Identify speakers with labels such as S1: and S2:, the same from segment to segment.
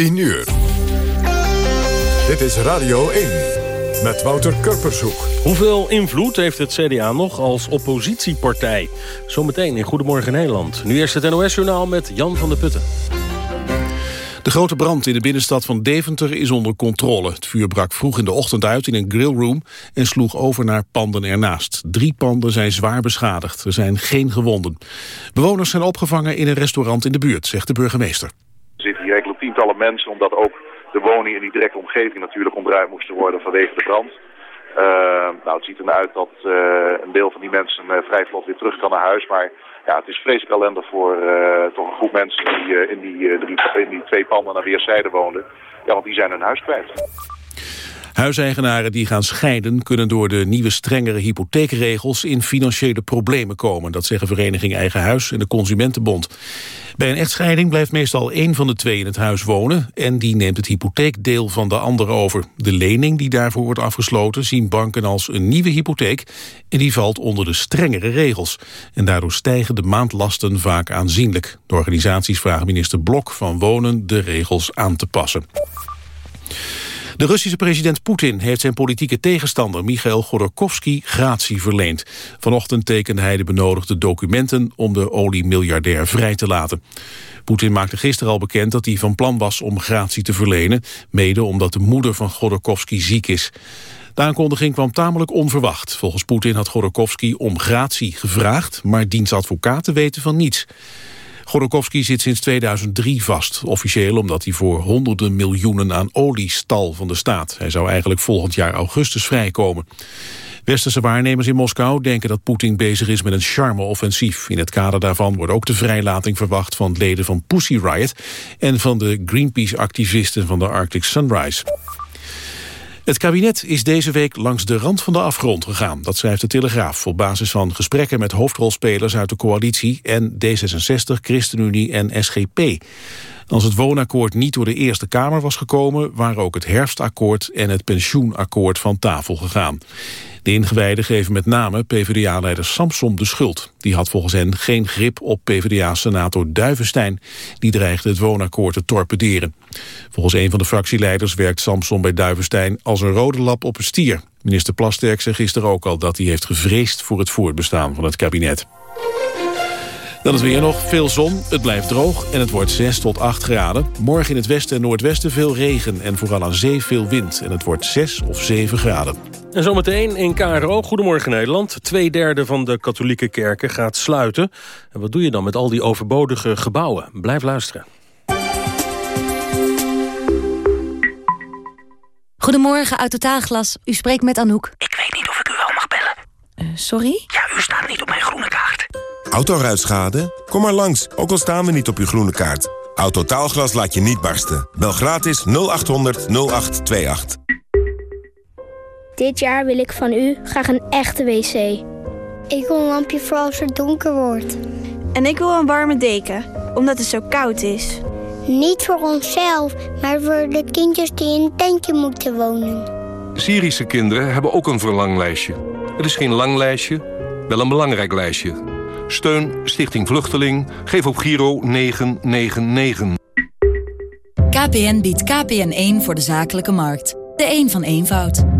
S1: 10 uur. Dit is Radio 1 met Wouter Kurpershoek.
S2: Hoeveel invloed heeft het CDA nog als oppositiepartij? Zometeen in Goedemorgen Nederland. Nu eerst het NOS-journaal met Jan van der Putten.
S3: De grote brand in de binnenstad van Deventer is onder controle. Het vuur brak vroeg in de ochtend uit in een grillroom en sloeg over naar panden ernaast. Drie panden zijn zwaar beschadigd. Er zijn geen gewonden. Bewoners zijn opgevangen in een restaurant in de buurt, zegt de burgemeester.
S4: Er enkele tientallen mensen, omdat ook de woningen in die directe omgeving natuurlijk ontruimd moesten worden vanwege de brand. Uh, nou, het ziet er uit dat uh, een deel van die mensen uh, vrij vlot weer terug kan naar huis. Maar ja, het is vreselijk ellendig voor toch een groep mensen die in, die, die twee panden naar weerszijden woonden. Ja, want die zijn hun huis kwijt.
S3: Huiseigenaren die gaan scheiden kunnen door de nieuwe strengere hypotheekregels in financiële problemen komen. Dat zeggen Vereniging Eigen Huis en de Consumentenbond. Bij een echtscheiding blijft meestal één van de twee in het huis wonen en die neemt het hypotheekdeel van de ander over. De lening die daarvoor wordt afgesloten zien banken als een nieuwe hypotheek en die valt onder de strengere regels. En daardoor stijgen de maandlasten vaak aanzienlijk. De organisaties vragen minister Blok van Wonen de regels aan te passen. De Russische president Poetin heeft zijn politieke tegenstander Michail Godorkovsky gratie verleend. Vanochtend tekende hij de benodigde documenten om de oliemiljardair vrij te laten. Poetin maakte gisteren al bekend dat hij van plan was om gratie te verlenen, mede omdat de moeder van Godorkovsky ziek is. De aankondiging kwam tamelijk onverwacht. Volgens Poetin had Godorkovsky om gratie gevraagd, maar diens advocaten weten van niets. Godorkovsky zit sinds 2003 vast. Officieel omdat hij voor honderden miljoenen aan olie stal van de staat. Hij zou eigenlijk volgend jaar augustus vrijkomen. Westerse waarnemers in Moskou denken dat Poetin bezig is met een charme-offensief. In het kader daarvan wordt ook de vrijlating verwacht van leden van Pussy Riot... en van de Greenpeace-activisten van de Arctic Sunrise. Het kabinet is deze week langs de rand van de afgrond gegaan. Dat schrijft de Telegraaf op basis van gesprekken met hoofdrolspelers uit de coalitie en D66, ChristenUnie en SGP. Als het woonakkoord niet door de Eerste Kamer was gekomen... waren ook het herfstakkoord en het pensioenakkoord van tafel gegaan. De ingewijden geven met name PvdA-leider Samsom de schuld. Die had volgens hen geen grip op PvdA-senator Duivenstein. Die dreigde het woonakkoord te torpederen. Volgens een van de fractieleiders werkt Samsom bij Duivenstein... als een rode lap op een stier. Minister Plasterk zei gisteren ook al dat hij heeft gevreesd... voor het voortbestaan van het kabinet. Dan het weer nog, veel zon, het blijft droog en het wordt 6 tot 8 graden. Morgen in het westen en noordwesten veel regen en vooral aan zee veel wind. En het wordt 6 of 7 graden.
S2: En zometeen in KRO, Goedemorgen Nederland. Tweederde van de katholieke kerken gaat sluiten. En wat doe je dan met al die overbodige gebouwen? Blijf luisteren.
S5: Goedemorgen, uit Totaalglas. U spreekt met Anouk.
S6: Ik weet niet of ik u wel mag bellen.
S5: Uh, sorry?
S6: Ja, u staat niet op mijn groene kaart.
S7: Autoruitschade? Kom maar langs, ook al staan we niet op uw groene kaart. Autotaalglas laat je niet barsten. Bel gratis 0800 0828.
S8: Dit jaar wil ik van u graag een echte wc.
S9: Ik wil een lampje voor als het donker wordt.
S10: En ik wil een warme deken, omdat het zo koud is.
S9: Niet voor onszelf, maar voor de kindjes die in een tentje moeten wonen.
S11: Syrische kinderen hebben ook een verlanglijstje. Het is geen lang lijstje, wel een belangrijk lijstje. Steun Stichting Vluchteling. Geef op Giro 999.
S12: KPN biedt KPN1 voor de zakelijke markt. De een een van eenvoud.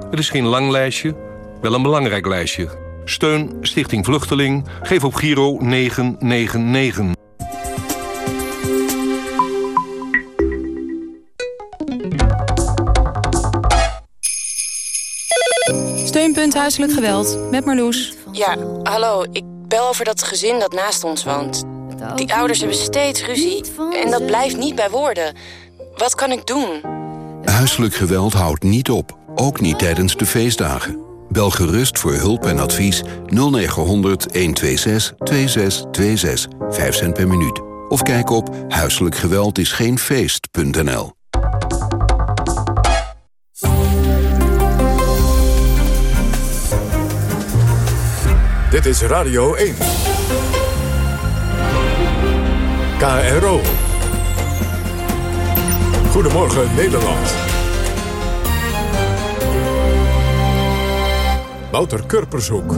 S11: Het is geen lang lijstje, wel een belangrijk lijstje. Steun Stichting Vluchteling. Geef op Giro 999.
S13: Steunpunt Huiselijk Geweld, met Marloes.
S14: Ja, hallo, ik bel over dat gezin dat naast ons woont. Die ouders hebben steeds ruzie en dat blijft niet bij woorden. Wat kan ik doen?
S15: Huiselijk geweld houdt niet op, ook niet tijdens de feestdagen. Bel gerust voor hulp en advies 0900 126 2626, 5 cent per minuut. Of kijk op huiselijkgeweldisgeenfeest.nl.
S1: Dit is Radio 1. KRO. Goedemorgen Nederland. Wouter Kurpershoek.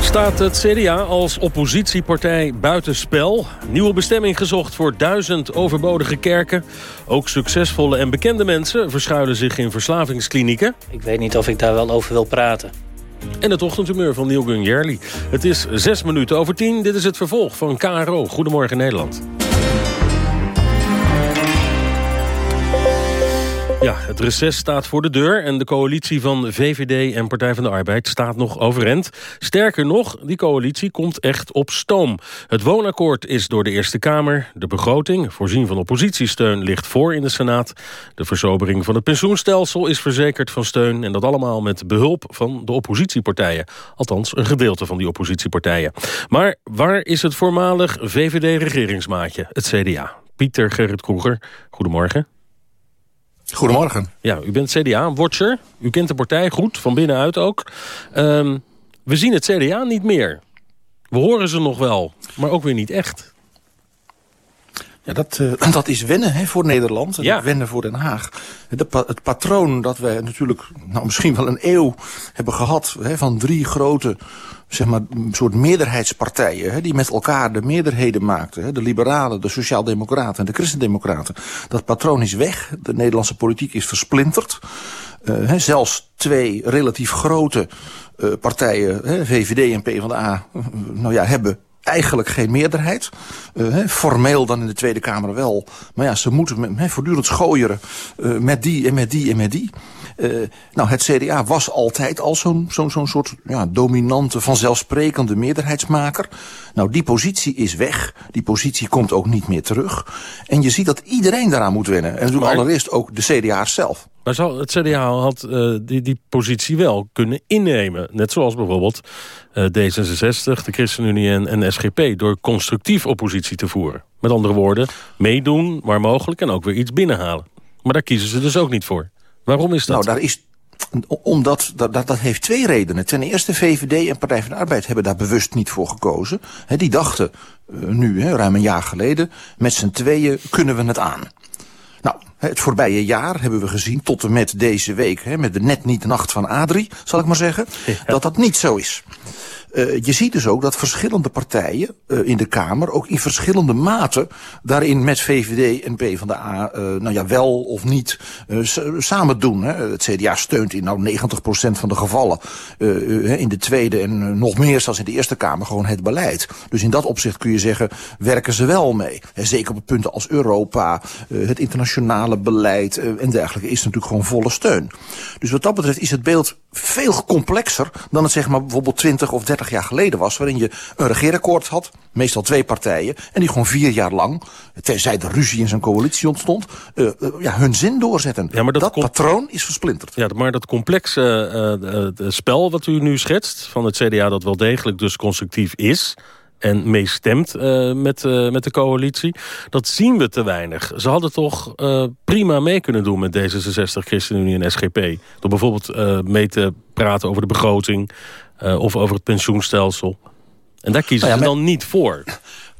S2: Staat het CDA als oppositiepartij buitenspel? Nieuwe bestemming gezocht voor duizend overbodige kerken. Ook succesvolle en bekende mensen verschuilen zich in verslavingsklinieken.
S16: Ik weet niet of ik daar wel over wil praten.
S2: En het ochtendhumeur van Neil Gunjerli. Het is zes minuten over tien. Dit is het vervolg van KRO. Goedemorgen Nederland. Ja, het reces staat voor de deur en de coalitie van VVD en Partij van de Arbeid staat nog overeind. Sterker nog, die coalitie komt echt op stoom. Het woonakkoord is door de Eerste Kamer. De begroting, voorzien van oppositiesteun, ligt voor in de Senaat. De versobering van het pensioenstelsel is verzekerd van steun... en dat allemaal met behulp van de oppositiepartijen. Althans, een gedeelte van die oppositiepartijen. Maar waar is het voormalig VVD-regeringsmaatje, het CDA? Pieter Gerrit Kroeger, goedemorgen.
S17: Goedemorgen.
S2: Ja, u bent CDA-watcher. U kent de partij goed, van binnenuit ook. Um, we zien het CDA niet meer. We horen ze nog wel, maar ook weer niet echt.
S17: Ja, dat, uh, dat is wennen hè, voor Nederland en ja. wennen voor Den Haag. De, het patroon dat we natuurlijk nou, misschien wel een eeuw hebben gehad... Hè, van drie grote zeg maar, soort meerderheidspartijen... Hè, die met elkaar de meerderheden maakten. Hè, de liberalen, de sociaaldemocraten en de christendemocraten. Dat patroon is weg. De Nederlandse politiek is versplinterd. Uh, hè, zelfs twee relatief grote uh, partijen, hè, VVD en PvdA... nou ja, hebben eigenlijk geen meerderheid. Formeel dan in de Tweede Kamer wel. Maar ja, ze moeten he, voortdurend schooieren met die en met die en met die. Uh, nou, het CDA was altijd al zo'n zo'n zo'n soort ja, dominante, vanzelfsprekende meerderheidsmaker. Nou, die positie is weg. Die positie komt ook niet meer terug. En je ziet dat iedereen daaraan moet wennen. En natuurlijk maar... allereerst ook de CDA's zelf.
S2: Maar zou, het CDA had uh, die, die positie wel kunnen innemen. Net zoals bijvoorbeeld uh, D66, de ChristenUnie en, en SGP... door constructief oppositie te voeren. Met andere woorden, meedoen waar mogelijk en ook weer iets binnenhalen. Maar daar kiezen ze dus ook niet voor. Waarom is dat?
S17: Nou, daar is omdat, dat, dat, dat heeft twee redenen. Ten eerste, VVD en Partij van de Arbeid hebben daar bewust niet voor gekozen. He, die dachten uh, nu, he, ruim een jaar geleden, met z'n tweeën kunnen we het aan. Nou, het voorbije jaar hebben we gezien, tot en met deze week... Met de net niet nacht van Adrie, zal ik maar zeggen... Ja. dat dat niet zo is. Uh, je ziet dus ook dat verschillende partijen uh, in de Kamer... ook in verschillende mate daarin met VVD en PvdA... Uh, nou ja, wel of niet samen doen. Hè. Het CDA steunt in nou 90% van de gevallen... in de Tweede en nog meer zelfs in de Eerste Kamer gewoon het beleid. Dus in dat opzicht kun je zeggen, werken ze wel mee. Zeker op punten als Europa, het internationale beleid en dergelijke... is natuurlijk gewoon volle steun. Dus wat dat betreft is het beeld veel complexer... dan het zeg maar bijvoorbeeld 20 of 30 jaar geleden was... waarin je een regeerakkoord had, meestal twee partijen... en die gewoon vier jaar lang, tenzij de ruzie in zijn coalitie ontstond... Uh, uh, ja, hun zin doorzetten. Ja, maar dat, dat patroon is versplinterd.
S2: Ja, maar dat complexe uh, spel wat u nu schetst... van het CDA dat wel degelijk dus constructief is en meestemt uh, met, uh, met de coalitie. Dat zien we te weinig. Ze hadden toch uh, prima mee kunnen doen met D66, ChristenUnie en SGP. Door bijvoorbeeld mee te praten over de begroting of over het pensioenstelsel. En daar kiezen nou ja, ze dan niet voor.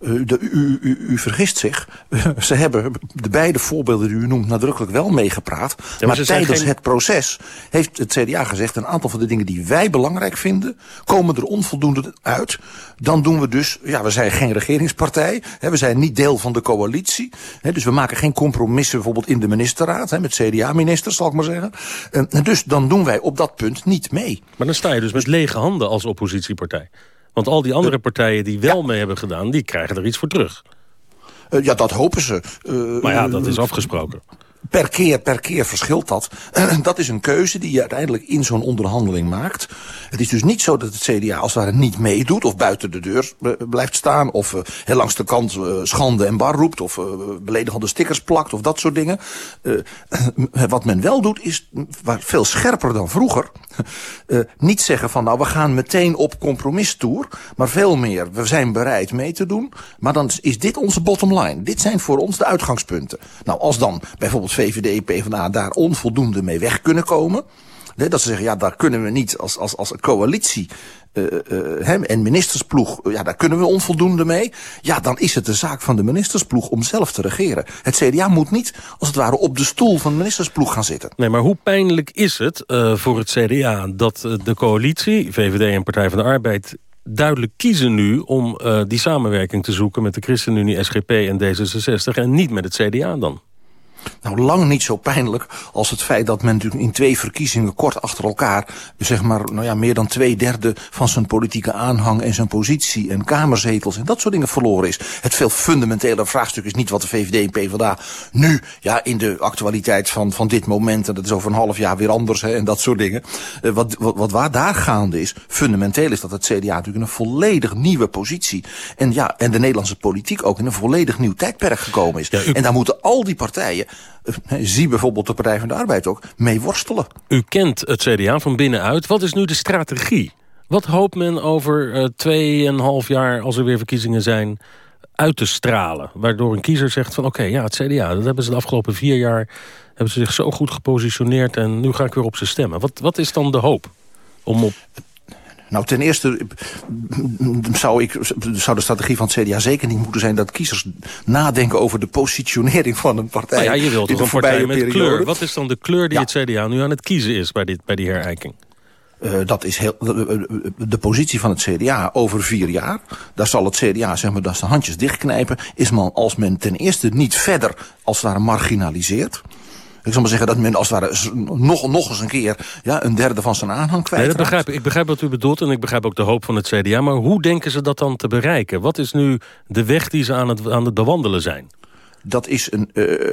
S17: De, u, u, u, vergist zich. Uh, ze hebben de beide voorbeelden die u noemt nadrukkelijk wel meegepraat. Ja, maar, maar tijdens geen... het proces heeft het CDA gezegd... een aantal van de dingen die wij belangrijk vinden... komen er onvoldoende uit. Dan doen we dus... ja, we zijn geen regeringspartij. Hè, we zijn niet deel van de coalitie. Hè, dus we maken geen compromissen bijvoorbeeld in de ministerraad... Hè, met CDA-ministers, zal ik maar zeggen. Uh, dus dan doen wij op dat punt niet mee.
S2: Maar dan sta je dus met lege handen als oppositiepartij. Want al die andere partijen die wel ja. mee hebben gedaan... die krijgen er iets voor terug.
S17: Uh, ja, dat hopen ze.
S2: Uh, maar ja, dat is afgesproken.
S17: Per keer, per keer verschilt dat. dat is een keuze die je uiteindelijk in zo'n onderhandeling maakt. Het is dus niet zo dat het CDA als het ware niet meedoet... of buiten de deur blijft staan... of uh, heel langs de kant uh, schande en bar roept... of beledigende stickers plakt of dat soort dingen. wat men wel doet is veel scherper dan vroeger... niet zeggen van nou we gaan meteen op compromistoer... maar veel meer we zijn bereid mee te doen... maar dan is dit onze bottom line. Dit zijn voor ons de uitgangspunten. Nou als dan bijvoorbeeld VVD, PvdA daar onvoldoende mee weg kunnen komen... Dat ze zeggen, ja, daar kunnen we niet als, als, als coalitie uh, uh, hem en ministersploeg, ja, daar kunnen we onvoldoende mee. Ja, dan is het de zaak van de ministersploeg om zelf te regeren. Het CDA moet niet, als het ware, op de stoel van de ministersploeg gaan zitten.
S2: Nee, maar hoe pijnlijk is het voor het CDA dat de coalitie, VVD en Partij van de Arbeid duidelijk kiezen nu om die samenwerking te zoeken... met de ChristenUnie, SGP en D66 en niet met het CDA dan?
S17: Nou, lang niet zo pijnlijk als het feit dat men natuurlijk in twee verkiezingen kort achter elkaar, zeg maar, nou ja, meer dan twee derde van zijn politieke aanhang en zijn positie en kamerzetels en dat soort dingen verloren is. Het veel fundamentele vraagstuk is niet wat de VVD en PvdA nu, ja, in de actualiteit van, van dit moment, en dat is over een half jaar weer anders, hè, en dat soort dingen. Uh, wat, wat, wat waar daar gaande is, fundamenteel is dat het CDA natuurlijk in een volledig nieuwe positie, en ja, en de Nederlandse politiek ook in een volledig nieuw tijdperk gekomen is. Ja, u... En daar moeten al die partijen zie bijvoorbeeld de Partij van de Arbeid ook, mee worstelen.
S2: U kent het CDA van binnenuit. Wat is nu de strategie? Wat hoopt men over uh, tweeënhalf jaar, als er weer verkiezingen zijn, uit te stralen? Waardoor een kiezer zegt van oké, ja, het CDA, dat hebben ze de afgelopen vier jaar... hebben ze zich zo goed gepositioneerd en nu ga ik weer op ze stemmen. Wat, wat is dan de hoop om op
S17: nou, ten eerste zou, ik, zou de strategie van het CDA zeker niet moeten zijn... dat kiezers nadenken over de positionering van een partij.
S2: Ja, je wilt toch een partij met periode. kleur. Wat is dan de kleur die ja. het CDA nu aan het kiezen is bij, dit, bij die herijking?
S17: Uh, dat is heel, de, de positie van het CDA over vier jaar. Daar zal het CDA, zeg maar, dat de handjes dichtknijpen. Is man als men ten eerste niet verder als ware marginaliseert. Ik zal maar zeggen dat men als het ware nog, nog eens een keer ja, een derde van zijn aanhang kwijt
S2: nee, dat begrijp ik. Ik begrijp wat u bedoelt en ik begrijp ook de hoop van het CDA. Maar hoe denken ze dat dan te bereiken? Wat is nu de weg die ze aan het, aan het bewandelen zijn?
S17: dat is, een, uh,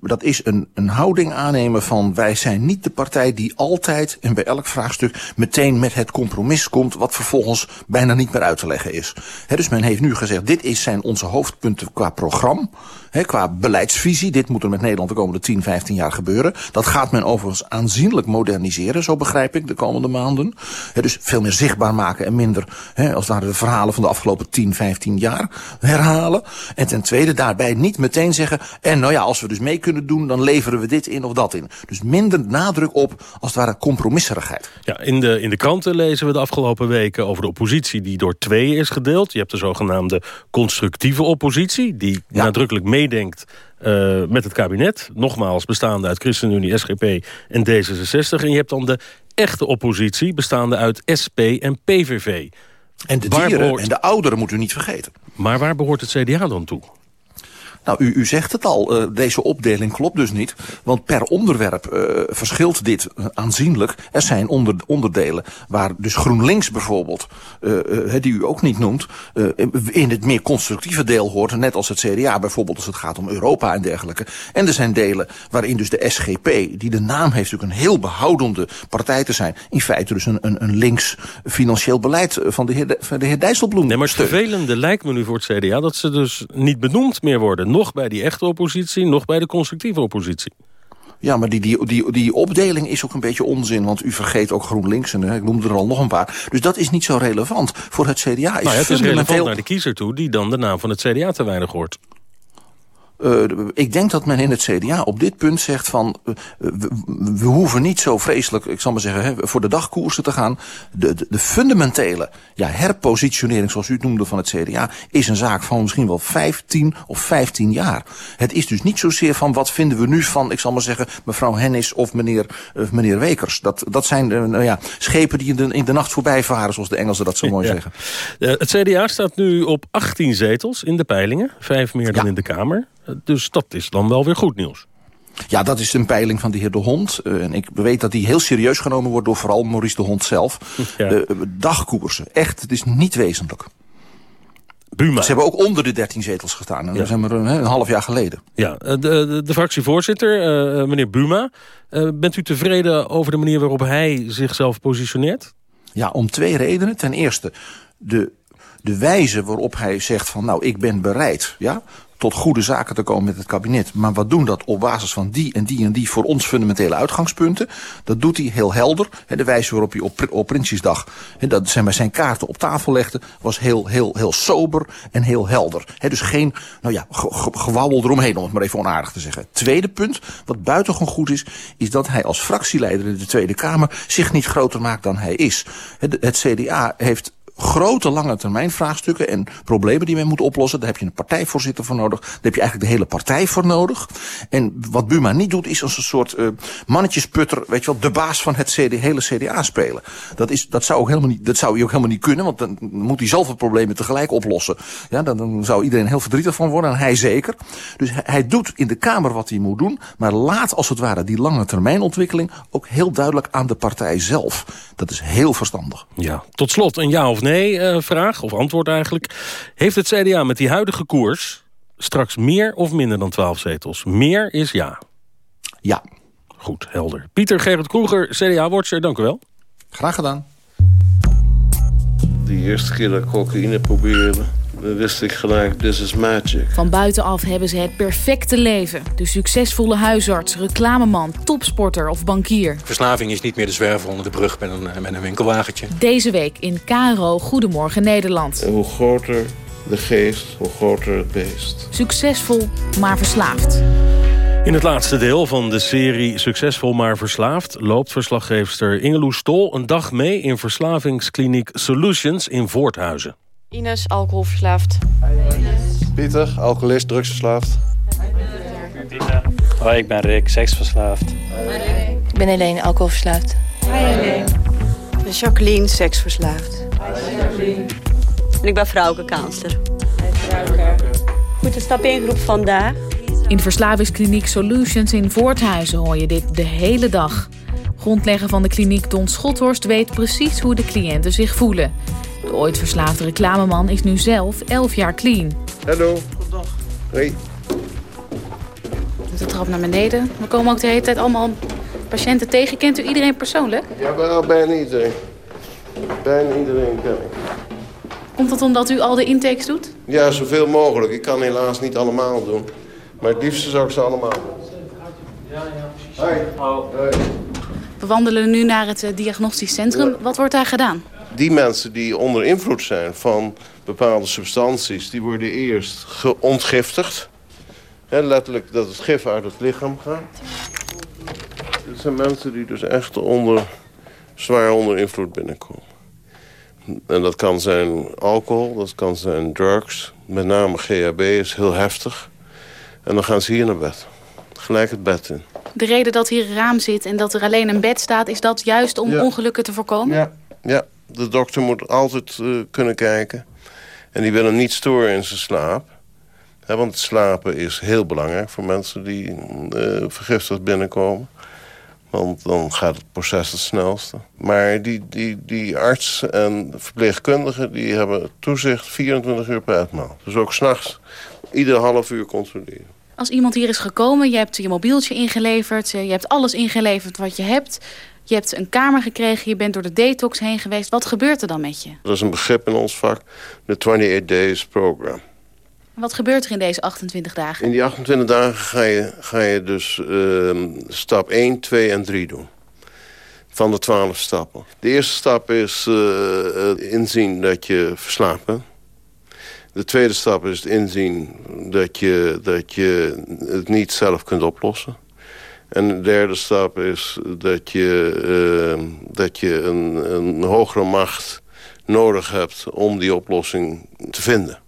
S17: dat is een, een houding aannemen van wij zijn niet de partij die altijd en bij elk vraagstuk meteen met het compromis komt wat vervolgens bijna niet meer uit te leggen is. He, dus men heeft nu gezegd dit is zijn onze hoofdpunten qua programma. He, qua beleidsvisie, dit moet er met Nederland de komende 10, 15 jaar gebeuren. Dat gaat men overigens aanzienlijk moderniseren, zo begrijp ik, de komende maanden. He, dus veel meer zichtbaar maken en minder, he, als het ware de verhalen van de afgelopen 10, 15 jaar herhalen. En ten tweede daarbij niet meteen zeggen, en nou ja, als we dus mee kunnen doen, dan leveren we dit in of dat in. Dus minder nadruk op, als het ware, compromisserigheid.
S2: Ja, in de, in de kranten lezen we de afgelopen weken over de oppositie die door tweeën is gedeeld. Je hebt de zogenaamde constructieve oppositie, die ja. nadrukkelijk meedenkt uh, met het kabinet. Nogmaals bestaande uit ChristenUnie, SGP en D66. En je hebt dan de echte oppositie bestaande uit SP en PVV.
S17: En de dieren behoort... en de ouderen moet u niet vergeten.
S2: Maar waar behoort het CDA dan toe?
S17: Nou, u, u zegt het al, uh, deze opdeling klopt dus niet. Want per onderwerp uh, verschilt dit aanzienlijk. Er zijn onder, onderdelen waar dus GroenLinks bijvoorbeeld, uh, die u ook niet noemt, in het meer constructieve deel hoort. Net als het CDA bijvoorbeeld als het gaat om Europa en dergelijke. En er zijn delen waarin dus de SGP, die de naam heeft natuurlijk een heel behoudende partij te zijn. In feite dus een, een, een links financieel beleid van de heer, van de heer Dijsselbloem.
S2: Nee, maar het vervelende lijkt me nu voor het CDA dat ze dus niet benoemd meer worden nog bij die echte oppositie, nog bij de constructieve oppositie.
S17: Ja, maar die, die, die, die opdeling is ook een beetje onzin. Want u vergeet ook GroenLinks en ik noemde er al nog een paar. Dus dat is niet zo relevant. Voor het CDA is nou
S2: ja, het is relevant naar de kiezer toe... die dan de naam van het CDA te weinig hoort.
S17: Uh, ik denk dat men in het CDA op dit punt zegt van... Uh, we, we, hoeven niet zo vreselijk, ik zal maar zeggen, hè, voor de dagkoersen te gaan. De, de, de, fundamentele ja, herpositionering, zoals u het noemde, van het CDA... is een zaak van misschien wel 15 of 15 jaar. Het is dus niet zozeer van wat vinden we nu van, ik zal maar zeggen... mevrouw Hennis of meneer, uh, meneer Wekers. Dat, dat zijn nou ja, schepen die in de, in de nacht voorbij varen, zoals de Engelsen dat zo mooi ja. zeggen.
S2: het CDA staat nu op 18 zetels in de peilingen. Vijf meer dan ja. in de Kamer. Dus dat is dan wel weer goed nieuws.
S17: Ja, dat is een peiling van de heer De Hond. Uh, en ik weet dat die heel serieus genomen wordt door vooral Maurice De Hond zelf. Ja. Uh, dagkoersen, echt, het is niet wezenlijk.
S2: Buma.
S17: Ze hebben ook onder de 13 zetels gestaan. En ja. dat zijn we een, een, half jaar geleden.
S2: Ja, de, de, de fractievoorzitter, uh, meneer Buma. bent u tevreden over de manier waarop hij zichzelf positioneert?
S17: Ja, om twee redenen. Ten eerste, de de wijze waarop hij zegt van nou ik ben bereid... Ja, tot goede zaken te komen met het kabinet. Maar wat doen dat op basis van die en die en die voor ons fundamentele uitgangspunten? Dat doet hij heel helder. De wijze waarop hij op, op Prinsjesdag dat zijn, zijn kaarten op tafel legde... was heel, heel, heel sober en heel helder. Dus geen nou ja, gewauwel eromheen, om het maar even onaardig te zeggen. Tweede punt, wat buitengewoon goed is... is dat hij als fractieleider in de Tweede Kamer zich niet groter maakt dan hij is. Het CDA heeft grote lange termijn vraagstukken en problemen die men moet oplossen. Daar heb je een partijvoorzitter voor nodig. Daar heb je eigenlijk de hele partij voor nodig. En wat Buma niet doet is als een soort uh, mannetjesputter, weet je wel, de baas van het CD, hele CDA spelen. Dat, is, dat, zou ook helemaal niet, dat zou hij ook helemaal niet kunnen, want dan moet hij zoveel problemen tegelijk oplossen. Ja, dan, dan zou iedereen heel verdrietig van worden en hij zeker. Dus hij, hij doet in de Kamer wat hij moet doen, maar laat als het ware die lange termijn ontwikkeling ook heel duidelijk aan de partij zelf. Dat is heel verstandig.
S2: Ja, tot slot een ja of nee-vraag, of antwoord eigenlijk. Heeft het CDA met die huidige koers straks meer of minder dan 12 zetels? Meer is ja.
S17: Ja.
S2: Goed, helder. Pieter Gerrit Kroeger, CDA-watcher, dank u wel.
S17: Graag gedaan.
S18: Die eerste keer dat ik cocaïne probeerde wist ik gelijk, this is magic.
S19: Van buitenaf hebben ze het perfecte leven. De succesvolle huisarts, reclameman, topsporter of bankier.
S20: Verslaving is niet meer de zwerver onder de brug met een, met een winkelwagentje.
S19: Deze week in KRO Goedemorgen Nederland.
S18: En hoe groter de geest, hoe groter het beest.
S19: Succesvol, maar verslaafd.
S2: In het laatste deel van de serie Succesvol maar verslaafd... loopt verslaggeefster Ingeloes Stol een dag mee... in verslavingskliniek Solutions in Voorthuizen.
S21: Ines, alcoholverslaafd.
S18: Pieter, alcoholist, drugsverslaafd.
S16: Hoi, ik ben Rick, seksverslaafd.
S21: Ik ben Helene, alcoholverslaafd.
S22: Hoi Helene. Ik ben Jacqueline, seksverslaafd. En ik ben Vrouwke Kansler. Goed, de stap 1 groep vandaag.
S19: In verslavingskliniek Solutions in Voorthuizen hoor je dit de hele dag. Grondlegger van de kliniek Don Schothorst weet precies hoe de cliënten zich voelen. De ooit verslaafde reclameman is nu zelf 11 jaar clean.
S18: Hallo. Goedendag. Hey.
S19: De trap naar beneden. We komen ook de hele tijd allemaal patiënten tegen. Kent u iedereen persoonlijk?
S18: Ja, wel bijna iedereen. Bijna iedereen ken ik.
S19: Komt dat omdat u al de intakes doet?
S18: Ja, zoveel mogelijk. Ik kan helaas niet allemaal doen. Maar het liefste zou ik ze allemaal doen. Ja, ja. Hoi. Hoi.
S19: We wandelen nu naar het eh, diagnostisch centrum. Wat wordt daar gedaan?
S18: Die mensen die onder invloed zijn van bepaalde substanties... die worden eerst geontgiftigd. Letterlijk dat het gif uit het lichaam gaat. Dit zijn mensen die dus echt onder, zwaar onder invloed binnenkomen. En dat kan zijn alcohol, dat kan zijn drugs. Met name GHB is heel heftig. En dan gaan ze hier naar bed. Gelijk het bed in.
S19: De reden dat hier een raam zit en dat er alleen een bed staat... is dat juist om ongelukken te voorkomen?
S18: Ja, ja. De dokter moet altijd uh, kunnen kijken. En die wil hem niet storen in zijn slaap. want slapen is heel belangrijk voor mensen die uh, vergiftigd binnenkomen. Want dan gaat het proces het snelste. Maar die, die, die arts en verpleegkundigen die hebben toezicht 24 uur per etmaal. Dus ook s'nachts ieder half uur controleren.
S19: Als iemand hier is gekomen, je hebt je mobieltje ingeleverd... je hebt alles ingeleverd wat je hebt... Je hebt een kamer gekregen, je bent door de detox heen geweest. Wat gebeurt er dan met je?
S18: Dat is een begrip in ons vak, de 28 Days Program.
S19: Wat gebeurt er in deze 28 dagen?
S18: In die 28 dagen ga je, ga je dus uh, stap 1, 2 en 3 doen. Van de 12 stappen. De eerste stap is uh, inzien dat je verslapen bent. De tweede stap is het inzien dat je, dat je het niet zelf kunt oplossen. En de derde stap is dat je, uh, dat je een, een hogere macht nodig hebt om die oplossing te vinden.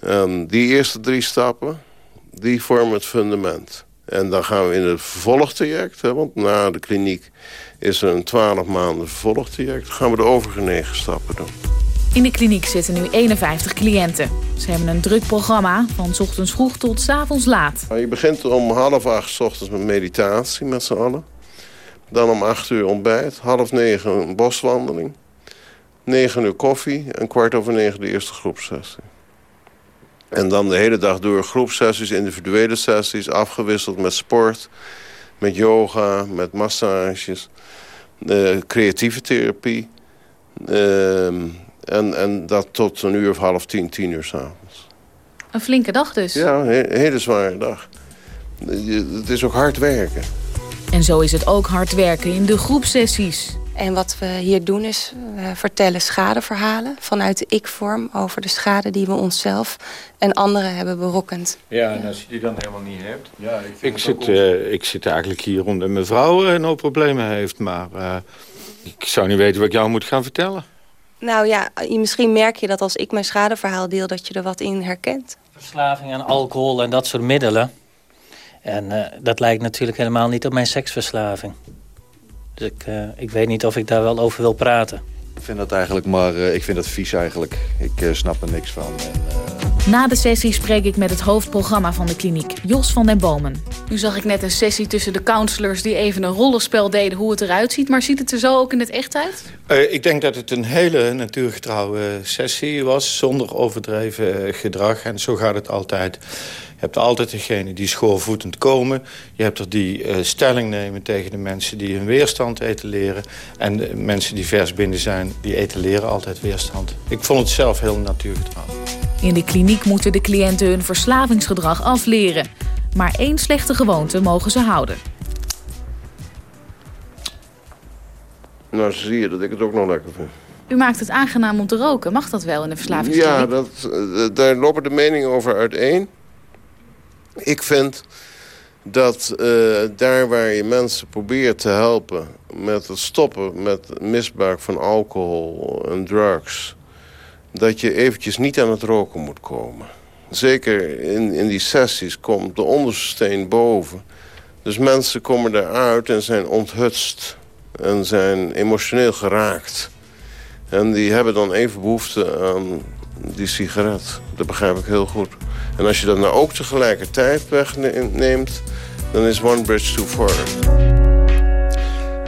S18: En die eerste drie stappen, die vormen het fundament. En dan gaan we in het vervolgtraject, hè, want na de kliniek is er een twaalf maanden vervolgtraject. Gaan we de overige negen stappen doen.
S19: In de kliniek zitten nu 51 cliënten. Ze hebben een druk programma, van ochtends vroeg tot avonds laat.
S18: Nou, je begint om half acht ochtends met meditatie met z'n allen. Dan om acht uur ontbijt, half negen een boswandeling. Negen uur koffie en kwart over negen de eerste groepsessie. En dan de hele dag door groepsessies, individuele sessies... afgewisseld met sport, met yoga, met massages... Uh, creatieve therapie... Uh, En, en dat tot een uur of half tien, tien uur s'avonds.
S19: Een flinke dag dus.
S18: Ja, een hele zware dag. Het is ook hard werken.
S19: En zo is het ook hard werken in de groepsessies.
S21: En wat we hier doen is we vertellen schadeverhalen vanuit de ik-vorm over de schade die we onszelf en anderen hebben berokkend.
S23: Ja, en als je die dan helemaal niet hebt. Ja, ik, ik zit, uh, ik zit eigenlijk hier omdat mijn vrouw uh, no problemen heeft, maar uh, ik zou niet weten wat ik jou moet gaan vertellen.
S21: Nou ja, misschien merk je dat als ik mijn schadeverhaal deel dat je er wat in herkent.
S16: Verslaving aan alcohol en dat soort middelen. En dat lijkt natuurlijk helemaal niet op mijn seksverslaving. Dus ik, uh, ik weet niet of ik daar wel over wil praten.
S24: Ik vind dat eigenlijk maar, uh, ik vind dat vies eigenlijk. Ik uh, snap er niks van. En,
S19: Na de sessie spreek ik met het hoofdprogramma van de kliniek, Jos van den Bomen. Nu zag ik net een sessie tussen de counselors die even een rollenspel deden hoe het eruit ziet. Maar ziet het er zo ook in het echt uit?
S23: ik denk dat het een hele natuurgetrouwe sessie was, zonder overdreven gedrag. En zo gaat het altijd. Je hebt altijd degene die schoorvoetend komen. Je hebt er die uh, stelling nemen tegen de mensen die hun weerstand etaleren. En de mensen die vers binnen zijn, die etaleren altijd weerstand. Ik vond het zelf heel natuurgetrouw.
S19: In de kliniek moeten de cliënten hun verslavingsgedrag afleren. Maar één slechte gewoonte mogen ze houden.
S18: Nou, zie je dat ik het ook nog lekker vind.
S19: U maakt het aangenaam om te roken. Mag dat wel in de verslavingskliniek?
S18: Ja, dat, uh, daar lopen de meningen over uiteen. Ik vind dat uh, daar waar je mensen probeert te helpen... met het stoppen met misbruik van alcohol en drugs... dat je eventjes niet aan het roken moet komen. Zeker in, in die sessies komt de onderste steen boven. Dus mensen komen eruit en zijn onthutst. En zijn emotioneel geraakt. En die hebben dan even behoefte aan die sigaret. Dat begrijp ik heel goed. En als je dat nou ook tegelijkertijd wegneemt... dan is one bridge too far.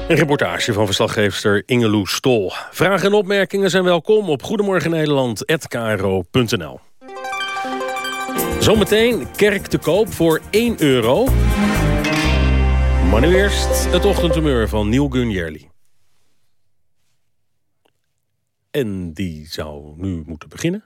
S2: Een reportage van verslaggeefster Ingeloe Stol. Vragen en opmerkingen zijn welkom op goedemorgennederland.kro.nl Zometeen kerk te koop voor 1 euro. Maar nu eerst het ochtendhumeur van Neil Gunjerli. En die zou nu moeten beginnen.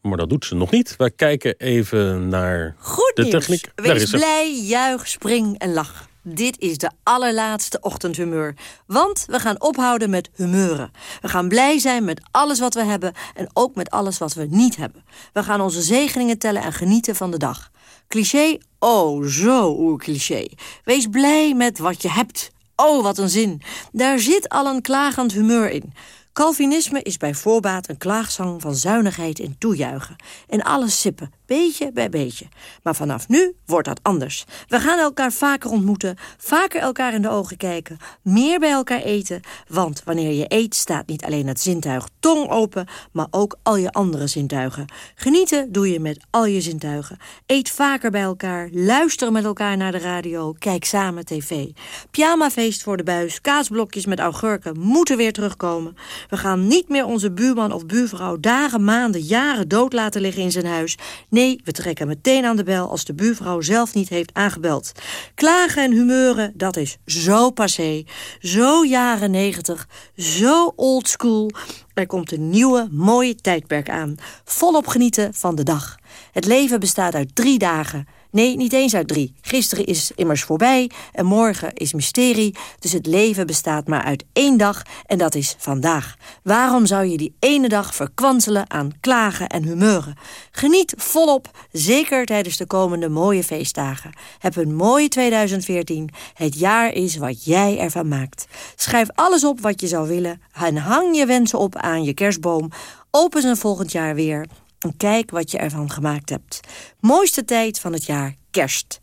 S2: Maar dat doet ze nog niet. Wij kijken even naar
S25: Goed
S2: de
S25: nieuws.
S2: techniek.
S25: Wees
S2: is
S25: blij, juich, spring en lach. Dit is de allerlaatste ochtendhumeur. Want we gaan ophouden met humeuren. We gaan blij zijn met alles wat we hebben en ook met alles wat we niet hebben. We gaan onze zegeningen tellen en genieten van de dag. Cliché? Oh, zo oer-cliché. Wees blij met wat je hebt. Oh, wat een zin. Daar zit al een klagend humeur in. Calvinisme is bij voorbaat een klaagzang van zuinigheid en toejuichen. En alles sippen, beetje bij beetje. Maar vanaf nu wordt dat anders. We gaan elkaar vaker ontmoeten, vaker elkaar in de ogen kijken, meer bij elkaar eten. Want wanneer je eet staat niet alleen het zintuig tong open, maar ook al je andere zintuigen. Genieten doe je met al je zintuigen. Eet vaker bij elkaar, luister met elkaar naar de radio, kijk samen tv. Pyjamafeest voor de buis, kaasblokjes met augurken moeten weer terugkomen. We gaan niet meer onze buurman of buurvrouw dagen, maanden, jaren dood laten liggen in zijn huis. Nee, we trekken meteen aan de bel als de buurvrouw zelf niet heeft aangebeld. Klagen en humeuren, dat is zo passé, zo jaren negentig, zo oldschool. Er komt een nieuwe, mooie tijdperk aan. Volop genieten van de dag. Het leven bestaat uit drie dagen. Nee, niet eens uit drie. Gisteren is immers voorbij en morgen is mysterie. Dus het leven bestaat maar uit één dag en dat is vandaag. Waarom zou je die ene dag verkwanselen aan klagen en humeuren? Geniet volop, zeker tijdens de komende mooie feestdagen. Heb een mooie 2014. Het jaar is wat jij ervan maakt. Schrijf alles op wat je zou willen en hang je wensen op aan je kerstboom. Open ze volgend jaar weer en kijk wat je ervan gemaakt hebt. Mooiste tijd van het jaar, kerst.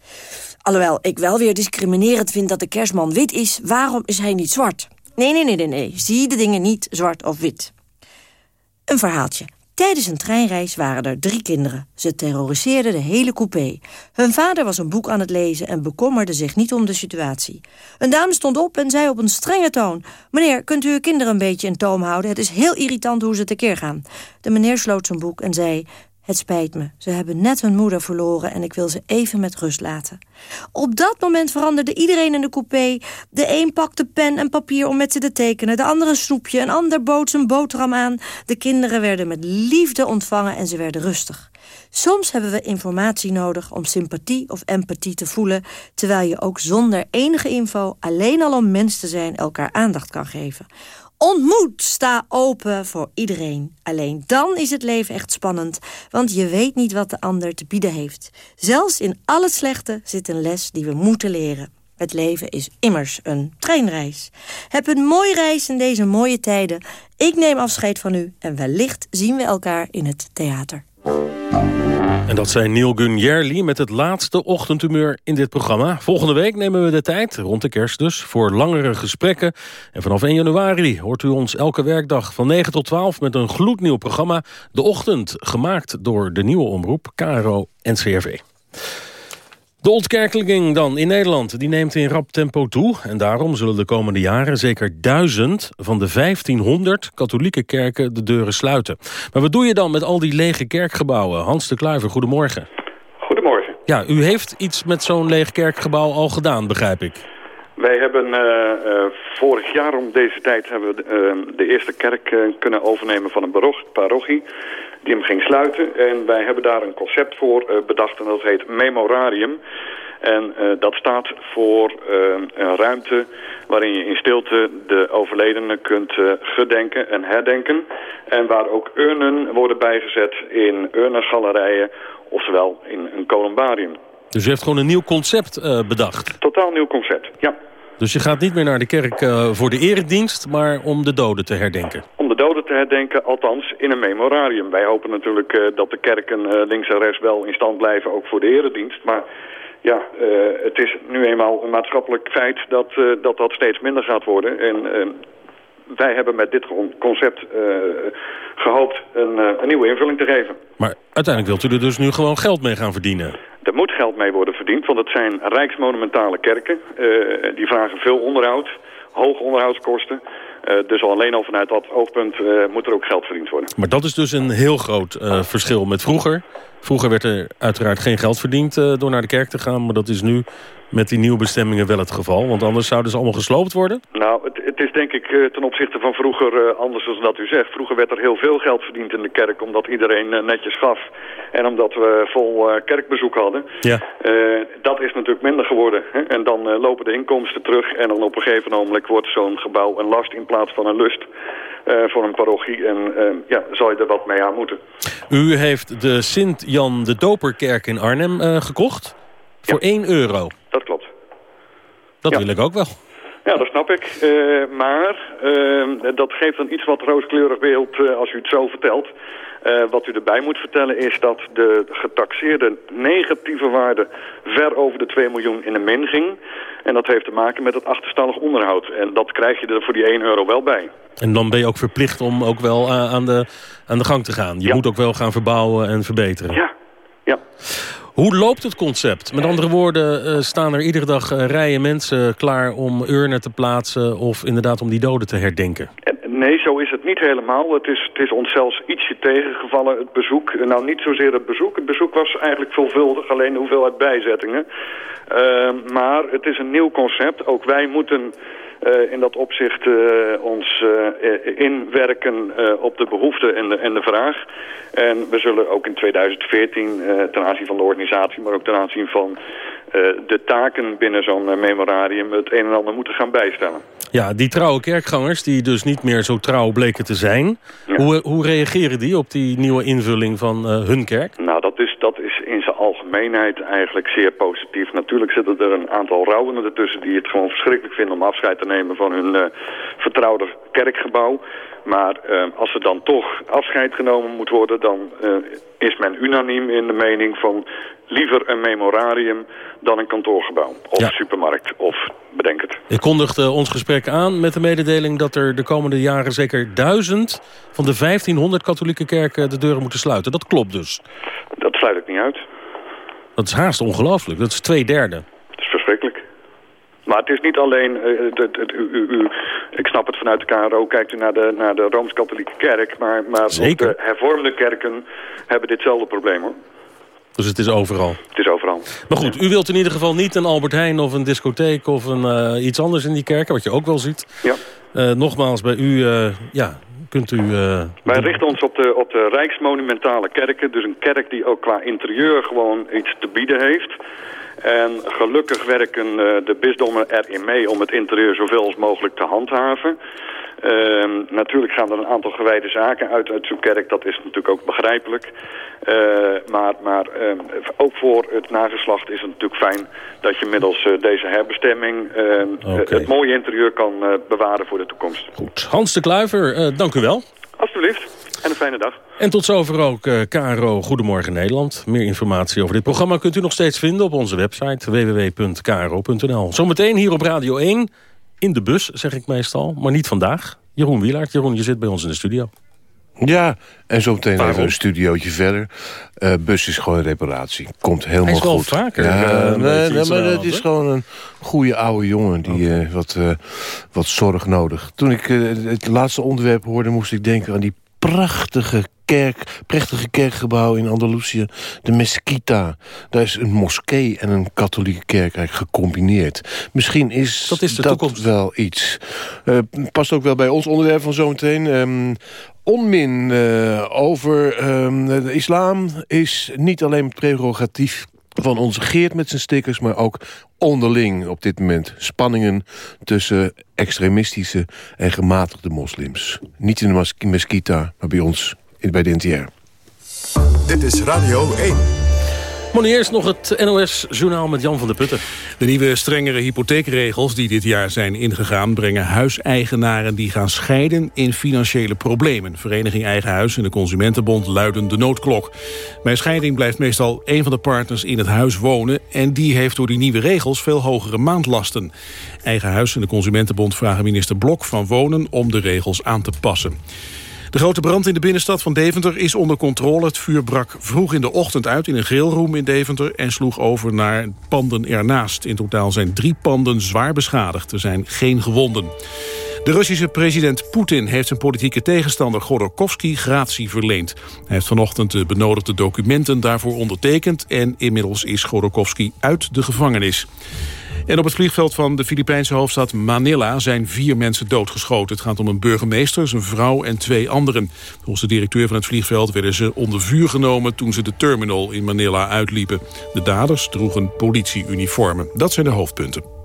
S25: Alhoewel ik wel weer discriminerend vind dat de kerstman wit is... waarom is hij niet zwart? Nee, nee, nee, nee, nee. Zie de dingen niet zwart of wit. Een verhaaltje. Tijdens een treinreis waren er drie kinderen. Ze terroriseerden de hele coupé. Hun vader was een boek aan het lezen en bekommerde zich niet om de situatie. Een dame stond op en zei op een strenge toon... Meneer, kunt u uw kinderen een beetje in toom houden? Het is heel irritant hoe ze tekeer gaan. De meneer sloot zijn boek en zei... Het spijt me, ze hebben net hun moeder verloren... en ik wil ze even met rust laten. Op dat moment veranderde iedereen in de coupé. De een pakte pen en papier om met ze te tekenen... de andere een snoepje, een ander bood zijn boterham aan. De kinderen werden met liefde ontvangen en ze werden rustig. Soms hebben we informatie nodig om sympathie of empathie te voelen... terwijl je ook zonder enige info, alleen al om mens te zijn... elkaar aandacht kan geven. Ontmoet, sta open voor iedereen. Alleen dan is het leven echt spannend, want je weet niet wat de ander te bieden heeft. Zelfs in al het slechte zit een les die we moeten leren. Het leven is immers een treinreis. Heb een mooie reis in deze mooie tijden. Ik neem afscheid van u en wellicht zien we elkaar in het theater.
S2: En dat zijn Neil Gunjerli met het laatste ochtendhumeur in dit programma. Volgende week nemen we de tijd, rond de kerst dus, voor langere gesprekken. En vanaf 1 januari hoort u ons elke werkdag van 9 tot 12... met een gloednieuw programma, De Ochtend, gemaakt door de nieuwe omroep KRO NCRV. De ontkerkelijking dan in Nederland die neemt in rap tempo toe. En daarom zullen de komende jaren zeker duizend van de 1500 katholieke kerken de deuren sluiten. Maar wat doe je dan met al die lege kerkgebouwen? Hans de Kluiver, goedemorgen.
S26: Goedemorgen.
S2: Ja, u heeft iets met zo'n leeg kerkgebouw al gedaan, begrijp ik.
S26: Wij hebben uh, uh, vorig jaar om deze tijd hebben we de eerste kerk kunnen overnemen van een parochie die hem ging sluiten. En wij hebben daar een concept voor bedacht en dat heet Memorarium. En dat staat voor een ruimte waarin je in stilte de overledenen kunt gedenken en herdenken. En waar ook urnen worden bijgezet in urnengalerijen, oftewel in een columbarium.
S2: Dus u heeft gewoon een nieuw concept bedacht?
S26: Totaal nieuw concept, ja.
S2: Dus je gaat niet meer naar de kerk uh, voor de eredienst, maar om de doden te herdenken?
S26: Om de doden te herdenken, althans in een memorarium. Wij hopen natuurlijk uh, dat de kerken links en rechts wel in stand blijven, ook voor de eredienst. Maar ja, het is nu eenmaal een maatschappelijk feit dat dat, dat steeds minder gaat worden. En wij hebben met dit concept gehoopt een, een nieuwe invulling te geven.
S2: Maar uiteindelijk wilt u er dus nu gewoon geld mee gaan verdienen?
S26: Er moet geld mee worden verdiend, want het zijn rijksmonumentale kerken. Uh, die vragen veel onderhoud, hoge onderhoudskosten. Uh, dus alleen al vanuit dat oogpunt uh, moet er ook geld verdiend worden.
S2: Maar dat is dus een heel groot verschil met vroeger. Vroeger werd er uiteraard geen geld verdiend door naar de kerk te gaan. Maar dat is nu met die nieuwe bestemmingen wel het geval? Want anders zouden ze allemaal gesloopt worden?
S26: Nou, het, het is denk ik ten opzichte van vroeger anders dan dat u zegt. Vroeger werd er heel veel geld verdiend in de kerk omdat iedereen netjes gaf. En omdat we vol kerkbezoek hadden.
S2: Ja.
S26: Uh, dat is natuurlijk minder geworden. Hè? En dan uh, lopen de inkomsten terug. En dan op een gegeven moment wordt zo'n gebouw een last in plaats van een lust. Uh, voor een parochie. En ja, zal je er wat mee aan moeten.
S2: U heeft de Sint-Jan de Doperkerk in Arnhem gekocht. Voor ja. 1 euro.
S26: Dat klopt.
S2: Dat wil ik ook wel.
S26: Ja, dat snap ik. Uh, maar uh, dat geeft een iets wat rooskleurig beeld uh, als u het zo vertelt. Wat u erbij moet vertellen is dat de getaxeerde negatieve waarde ver over de 2 miljoen in de min ging. En dat heeft te maken met het achterstallig onderhoud. En dat krijg je er voor die 1 euro wel bij.
S2: En dan ben je ook verplicht om ook wel aan, de, aan de gang te gaan. Je
S26: ja.
S2: moet ook wel gaan verbouwen en verbeteren.
S26: Ja, ja.
S2: Hoe loopt het concept? Met andere woorden, uh, staan er iedere dag uh, rijen mensen klaar om urnen te plaatsen... of inderdaad om die doden te herdenken?
S26: Nee, zo is het niet helemaal. Het is, het is ons zelfs ietsje tegengevallen, het bezoek. Nou, niet zozeer het bezoek. Het bezoek was eigenlijk veelvuldig, alleen de hoeveelheid bijzettingen. Maar het is een nieuw concept. Ook wij moeten... Uh, in dat opzicht uh, ons uh, inwerken op de behoefte en de, en de vraag. En we zullen ook in 2014 ten aanzien van de organisatie, maar ook ten aanzien van de taken binnen zo'n memorarium het een en ander moeten gaan bijstellen.
S2: Ja, die trouwe kerkgangers die dus niet meer zo trouw bleken te zijn.
S26: Ja.
S2: Hoe, hoe reageren die op die nieuwe invulling van hun kerk?
S26: Nou, dat is, dat is in zijn algemeenheid eigenlijk zeer positief. Natuurlijk zitten er een aantal rouwenden ertussen die het gewoon verschrikkelijk vinden om afscheid te nemen van hun vertrouwde kerkgebouw. Maar als er dan toch afscheid genomen moet worden, dan is men unaniem in de mening van liever een memorarium dan een kantoorgebouw. Of
S2: Ja.
S26: supermarkt, of bedenk het.
S2: Ik kondigde ons gesprek aan met de mededeling dat er de komende jaren zeker duizend van de 1500 katholieke kerken de deuren moeten sluiten. Dat klopt dus.
S26: Dat sluit ik niet uit.
S2: Dat is haast ongelooflijk. Dat is twee derde.
S26: Dat is verschrikkelijk. Maar het is niet alleen, het, het, het, u, u, ik snap het vanuit de KRO, kijkt u naar de, naar de Rooms-Katholieke Kerk, maar, maar ook de hervormde kerken hebben ditzelfde probleem hoor.
S2: Dus het is overal?
S26: Het is overal.
S2: Maar goed, u wilt in ieder geval niet een Albert Heijn of een discotheek of een, uh, iets anders in die kerken, wat je ook wel ziet.
S26: Ja.
S2: Uh, nogmaals, bij u, uh, ja, kunt u...
S26: Wij richten ons op de, op de rijksmonumentale kerken, dus een kerk die ook qua interieur gewoon iets te bieden heeft. En gelukkig werken de bisdommen erin mee om het interieur zoveel als mogelijk te handhaven. Uh, natuurlijk gaan er een aantal gewijde zaken uit uit zo'n kerk. Dat is natuurlijk ook begrijpelijk. Uh, maar maar uh, ook voor het nageslacht is het natuurlijk fijn... dat je middels uh, deze herbestemming okay. het mooie interieur kan bewaren voor de toekomst.
S2: Goed. Hans de Kluiver, dank u wel.
S26: Alsjeblieft. En een fijne dag.
S2: En tot zover ook uh, KRO Goedemorgen Nederland. Meer informatie over dit programma kunt u nog steeds vinden op onze website www.kro.nl. Zometeen hier op Radio 1 in de bus, zeg ik meestal. Maar niet vandaag. Jeroen Wielaert. Jeroen, je zit bij ons in de studio.
S27: Ja, en zo meteen even een studiootje verder. Uh, bus is gewoon reparatie. Komt helemaal
S2: Hij is wel
S27: goed.
S2: vaker.
S27: Ja,
S2: uh,
S27: nee, nee, maar dat is gewoon een goede oude jongen. Die okay. uh, wat, wat zorg nodig. Toen ik het laatste onderwerp hoorde, moest ik denken aan die prachtige kerk, prachtige kerkgebouw in Andalusië, de Mesquita. Daar is een moskee en een katholieke kerk eigenlijk gecombineerd. Misschien is
S2: dat, is de
S27: dat
S2: toekomst.
S27: wel iets. Uh, past ook wel bij ons onderwerp van zometeen. Um, onmin uh, over um, de islam is niet alleen prerogatief van onze Geert met zijn stickers... maar ook onderling op dit moment. Spanningen tussen extremistische en gematigde moslims. Niet in de Mesquita, maar bij ons bij de NTR.
S1: Dit is Radio 1.
S2: Maar nu eerst nog het NOS-journaal met Jan van der Putten.
S3: De nieuwe strengere hypotheekregels die dit jaar zijn ingegaan... brengen huiseigenaren die gaan scheiden in financiële problemen. Vereniging Eigen Huis en de Consumentenbond luiden de noodklok. Bij scheiding blijft meestal een van de partners in het huis wonen... en die heeft door die nieuwe regels veel hogere maandlasten. Eigen Huis en de Consumentenbond vragen minister Blok van Wonen... om de regels aan te passen. De grote brand in de binnenstad van Deventer is onder controle. Het vuur brak vroeg in de ochtend uit in een grillroom in Deventer... en sloeg over naar panden ernaast. In totaal zijn drie panden zwaar beschadigd. Er zijn geen gewonden. De Russische president Poetin heeft zijn politieke tegenstander Godorkovsky gratie verleend. Hij heeft vanochtend de benodigde documenten daarvoor ondertekend... en inmiddels is Godorkovsky uit de gevangenis. En op het vliegveld van de Filipijnse hoofdstad Manila zijn vier mensen doodgeschoten. Het gaat om een burgemeester, zijn vrouw en twee anderen. Volgens de directeur van het vliegveld werden ze onder vuur genomen... toen ze de terminal in Manila uitliepen. De daders droegen politieuniformen. Dat zijn de hoofdpunten.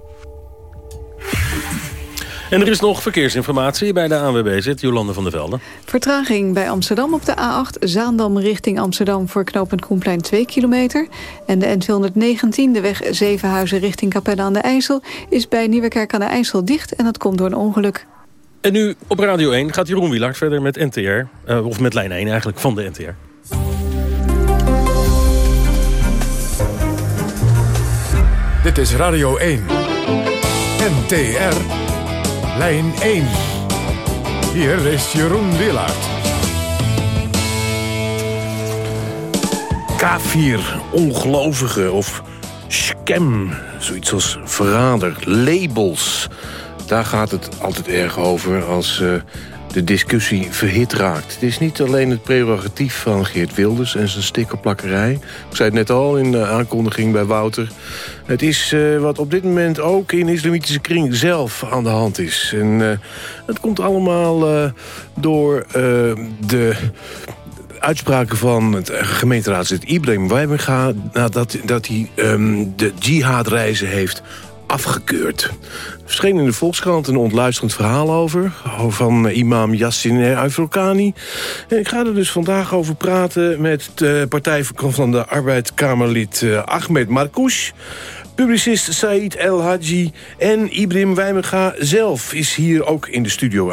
S2: En er is nog verkeersinformatie bij de ANWB zit Jolande van der Velde.
S28: Vertraging bij Amsterdam op de A8, Zaandam richting Amsterdam voor knooppunt Koenplein 2 kilometer. En de N219, de weg Zevenhuizen richting Capelle aan de IJssel, is bij Nieuwekerk aan de IJssel dicht en dat komt door een ongeluk.
S2: En nu op Radio 1 gaat Jeroen Wielaert verder met NTR, uh, of met lijn 1 eigenlijk van de NTR.
S1: Dit is Radio 1. NTR. Lijn 1. Hier is Jeroen Willaert.
S27: K4, ongelovige of scam. Zoiets als verrader, labels. Daar gaat het altijd erg over als uh, de discussie verhit raakt. Het is niet alleen het prerogatief van Geert Wilders en zijn stickerplakkerij. Ik zei het net al in de aankondiging bij Wouter. Het is uh, wat op dit moment ook in de islamitische kring zelf aan de hand is. En uh, het komt allemaal uh, door de uitspraken van het gemeenteraadslid Ibrahim Wijbenga... nadat dat hij um, de jihadreizen heeft afgekeurd. Er verscheen in de Volkskrant een ontluisterend verhaal over... van imam Yassin Ayfrokani. En ik ga er dus vandaag over praten met de Partij van de Arbeid... Kamerlid uh, Ahmed Marcouch... Publicist Said El Hadji en Ibrahim Wijmenga zelf is hier ook in de studio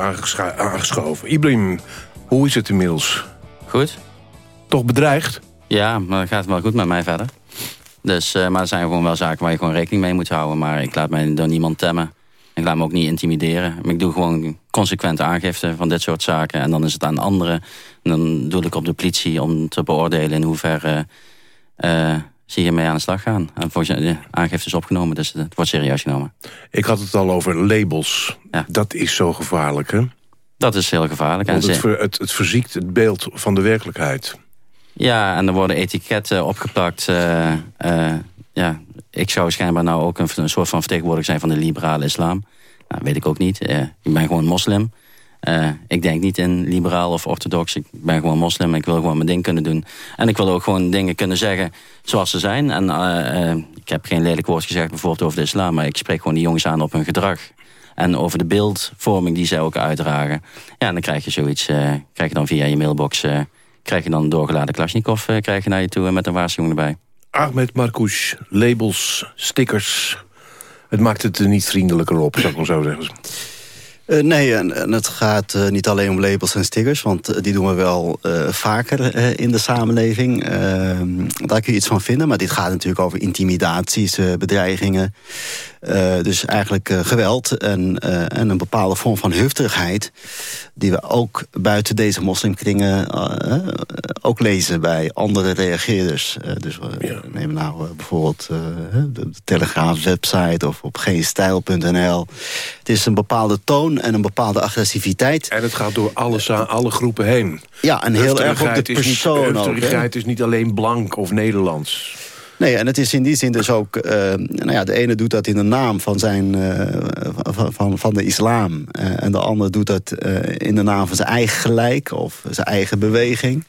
S27: aangeschoven. Ibrahim, hoe is het inmiddels?
S29: Goed.
S27: Toch bedreigd?
S29: Ja, maar het gaat wel goed met mij verder. Dus, uh, maar er zijn gewoon wel zaken waar je gewoon rekening mee moet houden. Maar ik laat mij door niemand temmen. Ik laat me ook niet intimideren. Ik doe gewoon consequente aangifte van dit soort zaken. En dan is het aan anderen. En dan doe ik op de politie om te beoordelen in hoeverre... Uh, zie je mee aan de slag gaan. En volgens de aangifte is opgenomen, dus het wordt serieus genomen.
S27: Ik had het al over labels.
S29: Ja.
S27: Dat is zo gevaarlijk, hè?
S29: Dat is heel gevaarlijk.
S27: Want het, ver- het, het verziekt het beeld van de werkelijkheid.
S29: Ja, en er worden etiketten opgeplakt. eh, eh, ja, ik zou schijnbaar nou ook een, soort van vertegenwoordiger zijn van de liberale islam. Nou, weet ik ook niet. Eh, ik ben gewoon moslim. Ik denk niet in liberaal of orthodox. Ik ben gewoon moslim. Ik wil gewoon mijn ding kunnen doen. En ik wil ook gewoon dingen kunnen zeggen zoals ze zijn. En ik heb geen lelijk woord gezegd bijvoorbeeld over de islam. Maar ik spreek gewoon die jongens aan op hun gedrag. En over de beeldvorming die zij ook uitdragen. Ja, en dan krijg je zoiets. krijg je dan via je mailbox... eh, krijg je dan een doorgeladen Klasnikov eh, krijg je naar je toe en met een waarschuwing erbij.
S27: Ahmed Marcouch, labels, stickers. Het maakt het er niet vriendelijker op, zou ik maar zo zeggen.
S30: Eh, nee, en, en het gaat eh, niet alleen om labels en stickers... want eh, die doen we wel vaker in de samenleving. Eh, daar kun je iets van vinden, maar dit gaat natuurlijk over intimidaties, bedreigingen. Dus eigenlijk geweld en, en een bepaalde vorm van hufterigheid... die we ook buiten deze moslimkringen ook lezen bij andere reageerders. Dus we nemen nou bijvoorbeeld de, de Telegraaf-website of op geenstijl.nl. Het is een bepaalde toon en een bepaalde agressiviteit.
S27: En het gaat door alle, za- alle groepen heen.
S30: Ja, en heel erg op de
S27: Hufterigheid is niet-
S30: persoon ook.
S27: is niet alleen blank of Nederlands.
S30: Nee, en het is in die zin dus ook... eh, nou ja, de ene doet dat in de naam van, zijn, eh, van, van, de islam. eh, en de ander doet dat in de naam van zijn eigen gelijk of zijn eigen beweging.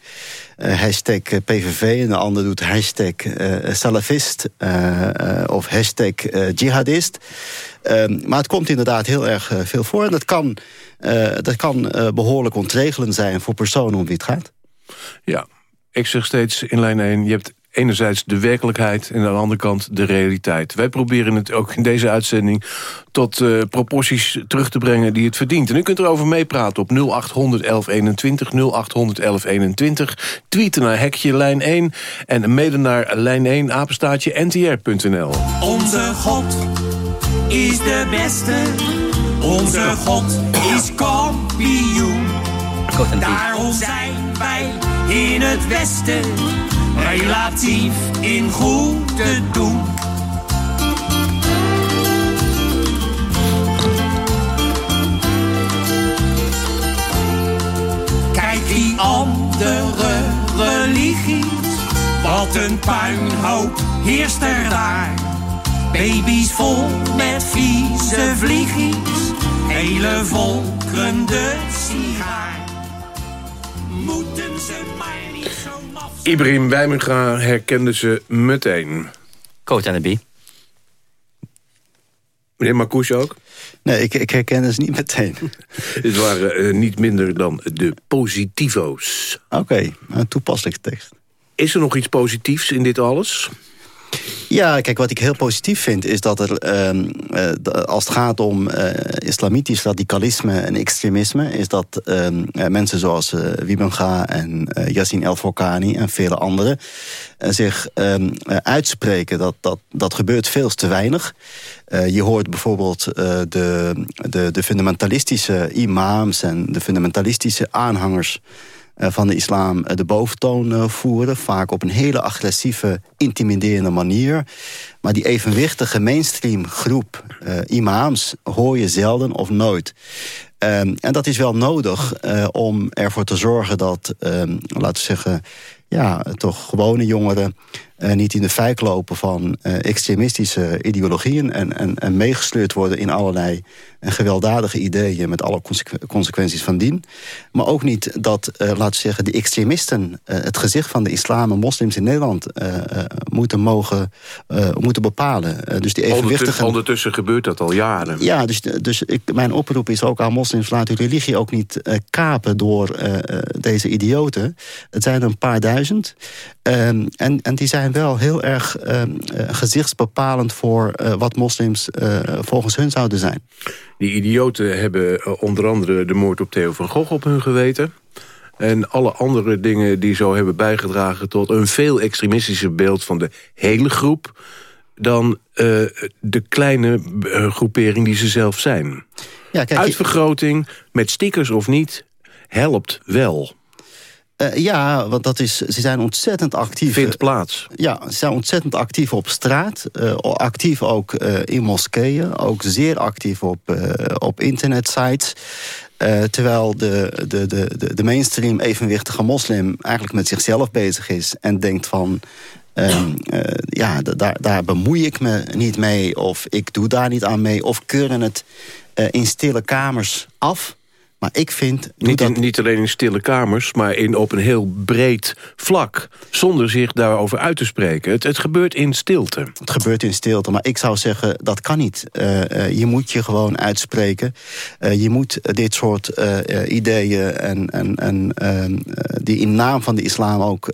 S30: Hashtag PVV en de ander doet hashtag salafist of hashtag jihadist. Ehm, maar het komt inderdaad heel erg veel voor. En dat kan, dat kan eh, behoorlijk ontregelend zijn voor personen om wie het gaat.
S27: Ja, ik zeg steeds in lijn 1... je hebt enerzijds de werkelijkheid en aan de andere kant de realiteit. Wij proberen het ook in deze uitzending tot eh, proporties terug te brengen die het verdient. En u kunt erover meepraten op 0800 1121, 0800 1121. Tweeten naar hekje lijn 1 en mailen naar lijn 1 apenstaatje ntr.nl.
S31: Onze God is de beste. Onze God is kampioen. Daarom zijn wij in het Westen relatief in goed te doen. Kijk die andere religies, wat een puinhoop heerst er daar. Baby's vol met vieze vliegjes, hele volkeren de sigaar. Moeten ze maar
S27: Ibrahim Wijmenga herkende ze meteen.
S29: Coat en de Bie.
S27: Meneer Marcouch ook?
S30: Nee, ik, ik herken ze niet meteen.
S27: Dit waren eh, niet minder dan de positivo's.
S30: Oké, een toepasselijke tekst.
S27: Is er nog iets positiefs in dit alles?
S30: Ja, kijk, wat ik heel positief vind is dat er, ehm, eh, als het gaat om eh, islamitisch radicalisme en extremisme, is dat ehm, eh, mensen zoals Wibenga en eh Yassin El Fokani en vele anderen zich ehm, eh, uitspreken. Dat, dat, dat gebeurt veel te weinig. Je hoort bijvoorbeeld de, de, de fundamentalistische imams en de fundamentalistische aanhangers van de islam eh, de boventoon eh, voeren. Vaak op een hele agressieve, intimiderende manier. Maar die evenwichtige mainstream groep eh, imams hoor je zelden of nooit. Ehm, en dat is wel nodig eh, om ervoor te zorgen dat, ehm, laten we zeggen... ja, toch gewone jongeren eh, niet in de fijk lopen van eh, extremistische ideologieën... En, en, en meegesleurd worden in allerlei eh, gewelddadige ideeën... met alle consequ- consequenties van dien. Maar ook niet dat, eh, laten we zeggen, de extremisten... het gezicht van de islam en moslims in Nederland moeten, mogen, moeten bepalen. Dus die evenwichtige...
S27: ondertussen gebeurt dat al jaren.
S30: Ja, dus, dus ik, mijn oproep is ook aan moslims... laat uw religie ook niet kapen door deze idioten. Het zijn er een paar duizend. Ehm, en, en die zijn wel heel erg ehm, eh, gezichtsbepalend... voor eh, wat moslims eh, volgens hun zouden zijn.
S27: Die idioten hebben onder andere de moord op Theo van Gogh op hun geweten. En alle andere dingen die zo hebben bijgedragen... tot een veel extremistischer beeld van de hele groep... dan de kleine groepering die ze zelf zijn.
S30: Ja, kijk,
S27: Uitvergroting, met stickers of niet, helpt wel.
S30: Uh, ja, want dat is, ze zijn ontzettend actief.
S27: Vindt plaats.
S30: Ja, ze zijn ontzettend actief op straat. Uh, actief ook uh, in moskeeën. Ook zeer actief op, op internetsites. terwijl de, de, de, de mainstream evenwichtige moslim eigenlijk met zichzelf bezig is. En denkt van, Um, uh, ja, daar, daar bemoei ik me niet mee. Of ik doe daar niet aan mee. Of keuren het uh, in stille kamers af. Maar ik vind...
S27: Niet, dat... niet alleen in stille kamers, maar in, op een heel breed vlak. Zonder zich daarover uit te spreken. Het, het gebeurt in stilte.
S30: Het gebeurt in stilte, maar ik zou zeggen, dat kan niet. Uh, uh, je moet je gewoon uitspreken. Uh, je moet dit soort ideeën en, en, en ehm, die in naam van de islam ook...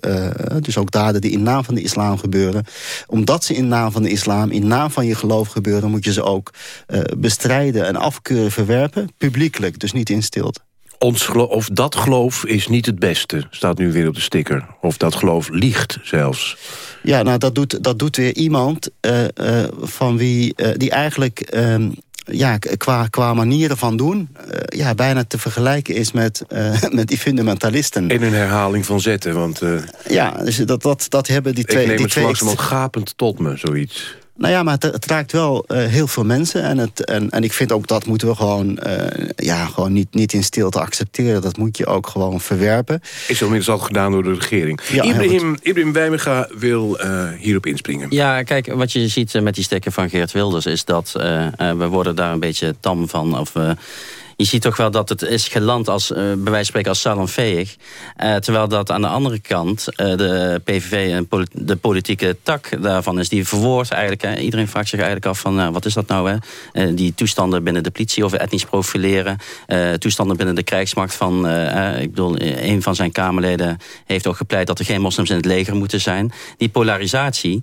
S30: dus ook daden die in naam van de islam gebeuren... omdat ze in naam van de islam, in naam van je geloof gebeuren... moet je ze ook bestrijden en afkeuren, verwerpen. Publiekelijk, dus niet in stilte.
S27: Ons of dat geloof is niet het beste, staat nu weer op de sticker. Of dat geloof liegt zelfs.
S30: Ja, nou, dat doet, dat doet weer iemand uh, uh, van wie, uh, die eigenlijk... Uh, ja, qua, qua manieren van doen, ja, bijna te vergelijken is met, met die fundamentalisten.
S27: In een herhaling van zetten, want...
S30: ja, dus dat, dat, dat hebben die twee...
S27: Ik neem
S30: die
S27: het
S30: twee
S27: langzamerhand gapend tot me, zoiets.
S30: Nou ja, maar het, het raakt wel uh, heel veel mensen. En, het, en, en ik vind ook dat moeten we gewoon, uh, ja, gewoon niet, niet in stilte accepteren. Dat moet je ook gewoon verwerpen.
S27: Is inmiddels al gedaan door de regering. Ja, Ibrahim, Ibrahim Wijmega wil uh, hierop inspringen.
S29: Ja, kijk, wat je ziet met die stekken van Geert Wilders... is dat we worden daar een beetje tam van... Of, je ziet toch wel dat het is geland als, uh, bij wijze van spreken als salonveeg. Uh, terwijl dat aan de andere kant uh, de PVV en de politieke tak daarvan is. Die verwoordt eigenlijk, iedereen vraagt zich eigenlijk af van wat is dat nou hè? die toestanden binnen de politie over etnisch profileren. toestanden binnen de krijgsmacht van, ik bedoel, een van zijn Kamerleden heeft ook gepleit dat er geen moslims in het leger moeten zijn. Die polarisatie,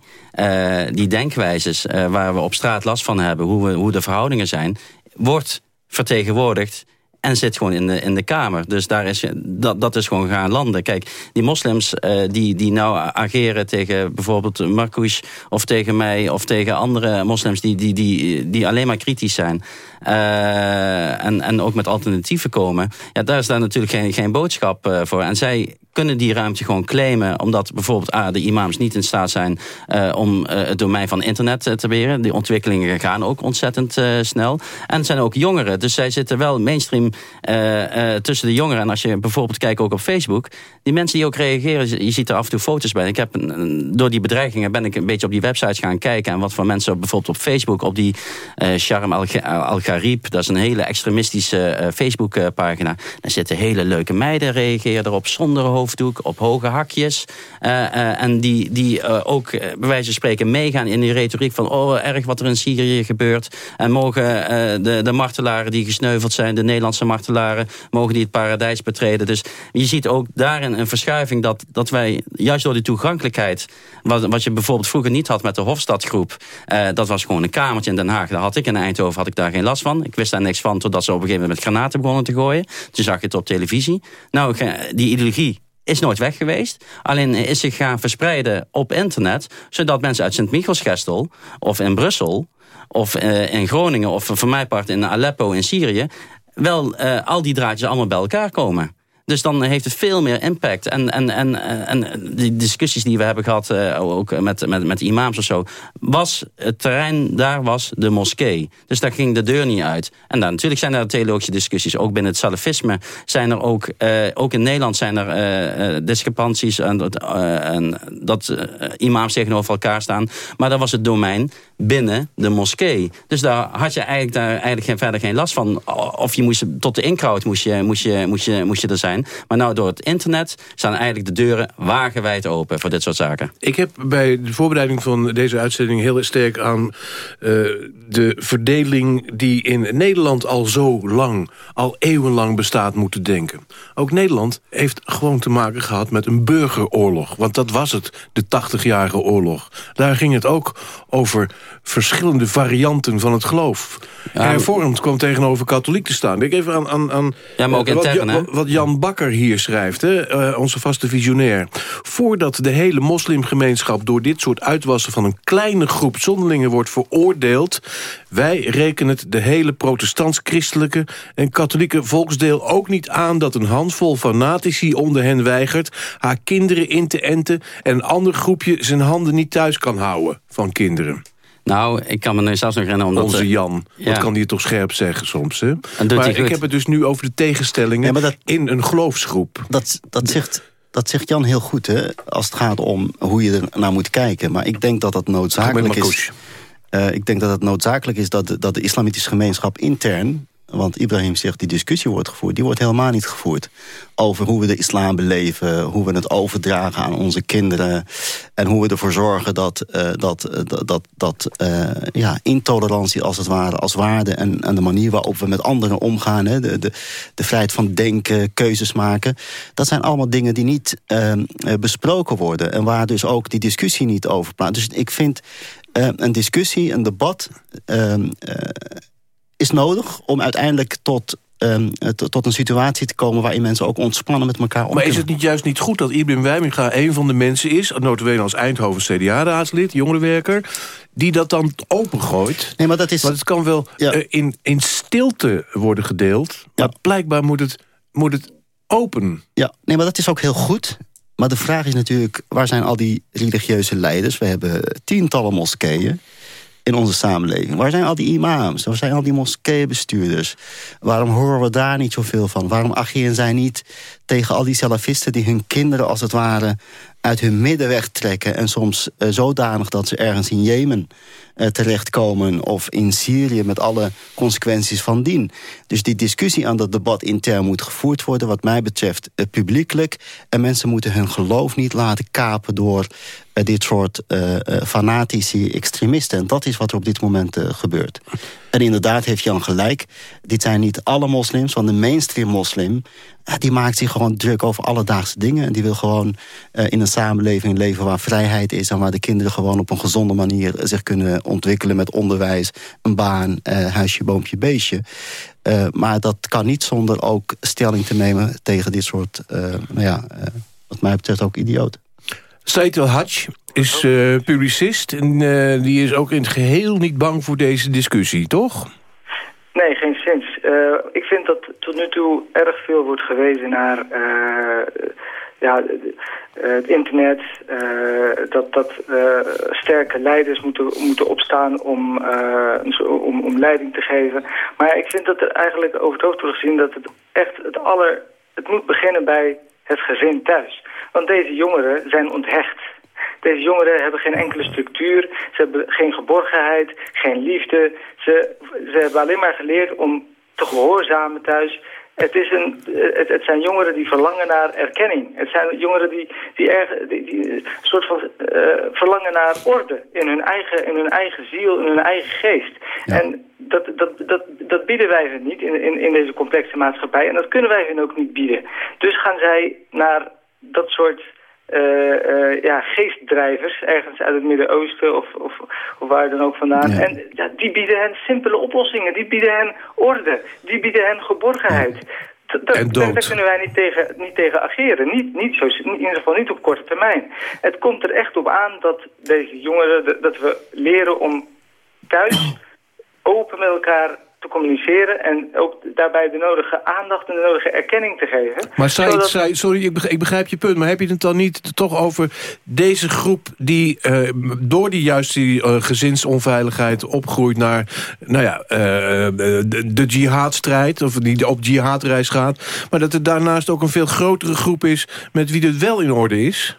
S29: die denkwijzes waar we op straat last van hebben, hoe, we, hoe de verhoudingen zijn, wordt vertegenwoordigd en zit gewoon in de, in de Kamer. Dus daar is, dat, dat is gewoon gaan landen. Kijk, die moslims uh, die, die nou ageren tegen bijvoorbeeld Marcouch... of tegen mij of tegen andere moslims die, die, die, die alleen maar kritisch zijn... Uh, en, en ook met alternatieven komen... ja, daar is daar natuurlijk geen, geen boodschap uh, voor. En zij kunnen die ruimte gewoon claimen... omdat bijvoorbeeld A, de imams niet in staat zijn... Uh, om het domein van internet te beheren. Die ontwikkelingen gaan ook ontzettend snel. En het zijn ook jongeren. Dus zij zitten wel mainstream tussen de jongeren. En als je bijvoorbeeld kijkt ook op Facebook... die mensen die ook reageren, je ziet er af en toe foto's bij. Ik heb, door die bedreigingen ben ik een beetje op die websites gaan kijken... en wat voor mensen bijvoorbeeld op Facebook... op die Sharm al-Gharib dat is een hele extremistische Facebookpagina. Daar zitten hele leuke meiden, reageren erop zonder hoofddoek, op hoge hakjes. Uh, uh, en die, die ook bij wijze van spreken meegaan in die retoriek van... oh, erg wat er in Syrië gebeurt. En mogen de, de martelaren die gesneuveld zijn, de Nederlandse martelaren... mogen die het paradijs betreden. Dus je ziet ook daarin een verschuiving dat, dat wij, juist door die toegankelijkheid... wat, wat je bijvoorbeeld vroeger niet had met de Hofstadgroep... dat was gewoon een kamertje in Den Haag. Daar had ik in Eindhoven had ik daar geen last van. Ik wist daar niks van totdat ze op een gegeven moment met granaten begonnen te gooien. Toen zag je het op televisie. Nou, die ideologie is nooit weg geweest. Alleen is zich gaan verspreiden op internet... zodat mensen uit Sint-Michelsgestel of in Brussel... of uh, in Groningen of voor mij part in Aleppo in Syrië... wel uh, al die draadjes allemaal bij elkaar komen. Dus dan heeft het veel meer impact. En, en, en, en die discussies die we hebben gehad, uh, ook met, met, met imams of zo... was het terrein, daar was de moskee. Dus daar ging de deur niet uit. En dan, natuurlijk zijn er theologische discussies. Ook binnen het salafisme zijn er ook... Uh, ook in Nederland zijn er uh, discrepanties... en, en dat imams tegenover elkaar staan. Maar dat was het domein binnen de moskee. Dus daar had je eigenlijk, daar eigenlijk geen, verder geen last van. Of je moest tot de inkraut moest je, moest je, moest je, moest je er zijn. Maar nou door het internet staan eigenlijk de deuren wagenwijd open voor dit soort zaken.
S27: Ik heb bij de voorbereiding van deze uitzending heel sterk aan uh, de verdeling die in Nederland al zo lang, al eeuwenlang bestaat moeten denken. Ook Nederland heeft gewoon te maken gehad met een burgeroorlog. Want dat was het, de 80-jarige oorlog. Daar ging het ook over verschillende varianten van het geloof. Hervormd kwam tegenover katholiek te staan. Denk even aan, aan, aan
S29: Ja, maar ook
S27: eh, wat,
S29: intern,
S27: Ja- wat Jan Bakker hier schrijft, hè, eh, onze vaste visionair. Voordat de hele moslimgemeenschap door dit soort uitwassen van een kleine groep zonderlingen wordt veroordeeld, wij rekenen het de hele protestants-christelijke en katholieke volksdeel ook niet aan dat een handvol fanatici onder hen weigert haar kinderen in te enten en een ander groepje zijn handen niet thuis kan houden van kinderen.
S29: Nou, ik kan me nu zelfs nog herinneren... Omdat
S27: Onze Jan.
S29: Ja.
S27: Wat kan die toch scherp zeggen soms, hè? Maar ik
S29: goed.
S27: heb het dus nu over de tegenstellingen in een geloofsgroep.
S30: Dat, dat, zegt, dat zegt Jan heel goed, hè, als het gaat om hoe je er naar moet kijken. Maar ik denk dat dat noodzakelijk is... Eh, ik denk dat het noodzakelijk is dat de, dat de islamitische gemeenschap intern... want Ibrahim zegt die discussie wordt gevoerd... die wordt helemaal niet gevoerd. Over hoe we de islam beleven... hoe we het overdragen aan onze kinderen... en hoe we ervoor zorgen dat, eh, dat, eh, dat, dat, dat eh, ja, intolerantie als het ware als waarde... En, en de manier waarop we met anderen omgaan... Hè, de, de, de vrijheid van denken, keuzes maken... dat zijn allemaal dingen die niet eh, eh, besproken worden... en waar dus ook die discussie niet over praat. Dus ik vind een discussie, een debat... ehm, eh, is nodig om uiteindelijk tot, ehm, eh, tot, een situatie te komen... waarin mensen ook ontspannen met elkaar om
S27: Maar is het niet juist niet goed dat Ibrahim Wijminga een van de mensen is... notabene als Eindhoven CDA-raadslid, jongerenwerker... die dat dan opengooit?
S30: Nee, maar dat is...
S27: Want het kan wel eh, in, in stilte worden gedeeld... maar blijkbaar moet het, moet het open.
S30: Ja, nee, maar dat is ook heel goed. Maar de vraag is natuurlijk, waar zijn al die religieuze leiders? We hebben tientallen moskeeën in onze samenleving. Waar zijn al die imams? Waar zijn al die moskeebestuurders? Waarom horen we daar niet zoveel van? Waarom ageren zij niet tegen al die salafisten... die hun kinderen als het ware uit hun midden wegtrekken... en soms eh, zodanig dat ze ergens in Jemen terechtkomen... of in Syrië met alle consequenties van dien. Dus die discussie aan dat debat intern moet gevoerd worden... wat mij betreft eh, publiekelijk. En mensen moeten hun geloof niet laten kapen... door eh, dit soort eh, eh, fanatici extremisten. En dat is wat er op dit moment eh, gebeurt. En inderdaad heeft Jan gelijk. Dit zijn niet alle moslims, want de mainstream moslim... eh, die maakt zich gewoon druk over alledaagse dingen. En die wil gewoon eh, in een samenleving leven waar vrijheid is... en waar de kinderen gewoon op een gezonde manier zich kunnen ontwikkelen... met onderwijs, een baan, eh, huisje, boompje, beestje. Eh, maar dat kan niet zonder ook stelling te nemen tegen dit soort... eh, nou ja, eh, wat mij betreft ook idioten.
S27: Said El Hadj is eh, publicist en eh, die is ook in het geheel niet bang voor deze discussie, toch?
S32: Nee, geen sinds. Eh, ik vind dat tot nu toe erg veel wordt gewezen naar eh, ja, eh, het internet. eh, dat dat eh, sterke leiders moeten, moeten opstaan om, om, om leiding te geven. Maar ik vind dat er eigenlijk over het hoofd wordt gezien dat het echt het aller... Het moet beginnen bij het gezin thuis. Want deze jongeren zijn onthecht. Deze jongeren hebben geen enkele structuur. Ze hebben geen geborgenheid, geen liefde. Ze, ze hebben alleen maar geleerd om te gehoorzamen thuis. Het, is een, het, het zijn jongeren die verlangen naar erkenning. Het zijn jongeren die, die, erg, die, die een soort van eh, verlangen naar orde in hun, eigen, in hun eigen ziel, in hun eigen geest. En dat, dat, dat, dat bieden wij hun niet in, in, in deze complexe maatschappij. En dat kunnen wij hun ook niet bieden. Dus gaan zij naar dat soort ja, geestdrijvers, ergens uit het Midden-Oosten of, of, of waar dan ook vandaan.
S30: Ja.
S32: En ja, die bieden hen simpele oplossingen, die bieden hen orde, die bieden hen geborgenheid. Dat-
S27: En
S32: daar,
S27: dood.
S32: daar kunnen wij niet tegen, niet tegen ageren, niet, niet zo, in ieder geval niet op korte termijn. Het komt er echt op aan dat deze jongeren, dat we leren om thuis open met elkaar te communiceren en ook daarbij de nodige aandacht en de nodige erkenning te geven.
S27: Maar
S32: Zodat-
S27: Said, sorry, ik begrijp, ik begrijp je punt... maar heb je het dan niet toch over deze groep... die eh, door die juist die eh, gezinsonveiligheid opgroeit naar... nou ja, eh, de, de jihadstrijd, of die op jihadreis gaat... maar dat er daarnaast ook een veel grotere groep is... met wie het wel in orde is?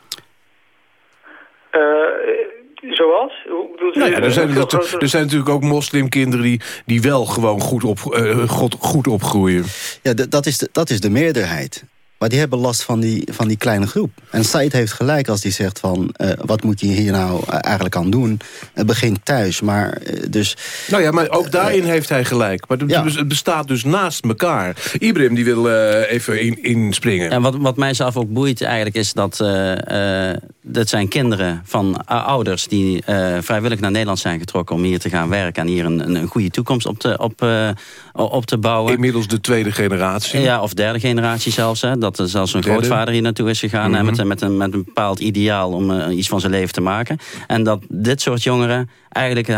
S32: Zoals?
S27: Nou ja, er, zijn,
S32: Veel
S27: er, er zijn natuurlijk ook moslimkinderen... die, die wel gewoon goed, op, eh, goed, goed opgroeien.
S30: Ja, dat is, de, dat is de meerderheid. Maar die hebben last van die, van die kleine groep. En Said heeft gelijk als hij zegt van... eh, wat moet je hier nou eh, eigenlijk aan doen? Het begint thuis, maar eh, dus...
S27: Nou ja, maar ook daarin heeft hij gelijk. Maar het het bestaat dus naast elkaar. Ibrahim die wil eh, even in, inspringen.
S29: En wat, wat mij zelf ook boeit eigenlijk is dat... eh, eh, dat zijn kinderen van uh, ouders die uh, vrijwillig naar Nederland zijn getrokken... om hier te gaan werken en hier een, een goede toekomst op te, op, uh, op te bouwen.
S27: Inmiddels de tweede generatie.
S29: Ja, of derde generatie zelfs. Hè, dat er zelfs een grootvader hier naartoe is gegaan... Mm -hmm. met, met, een, met een bepaald ideaal om iets van zijn leven te maken. En dat dit soort jongeren eigenlijk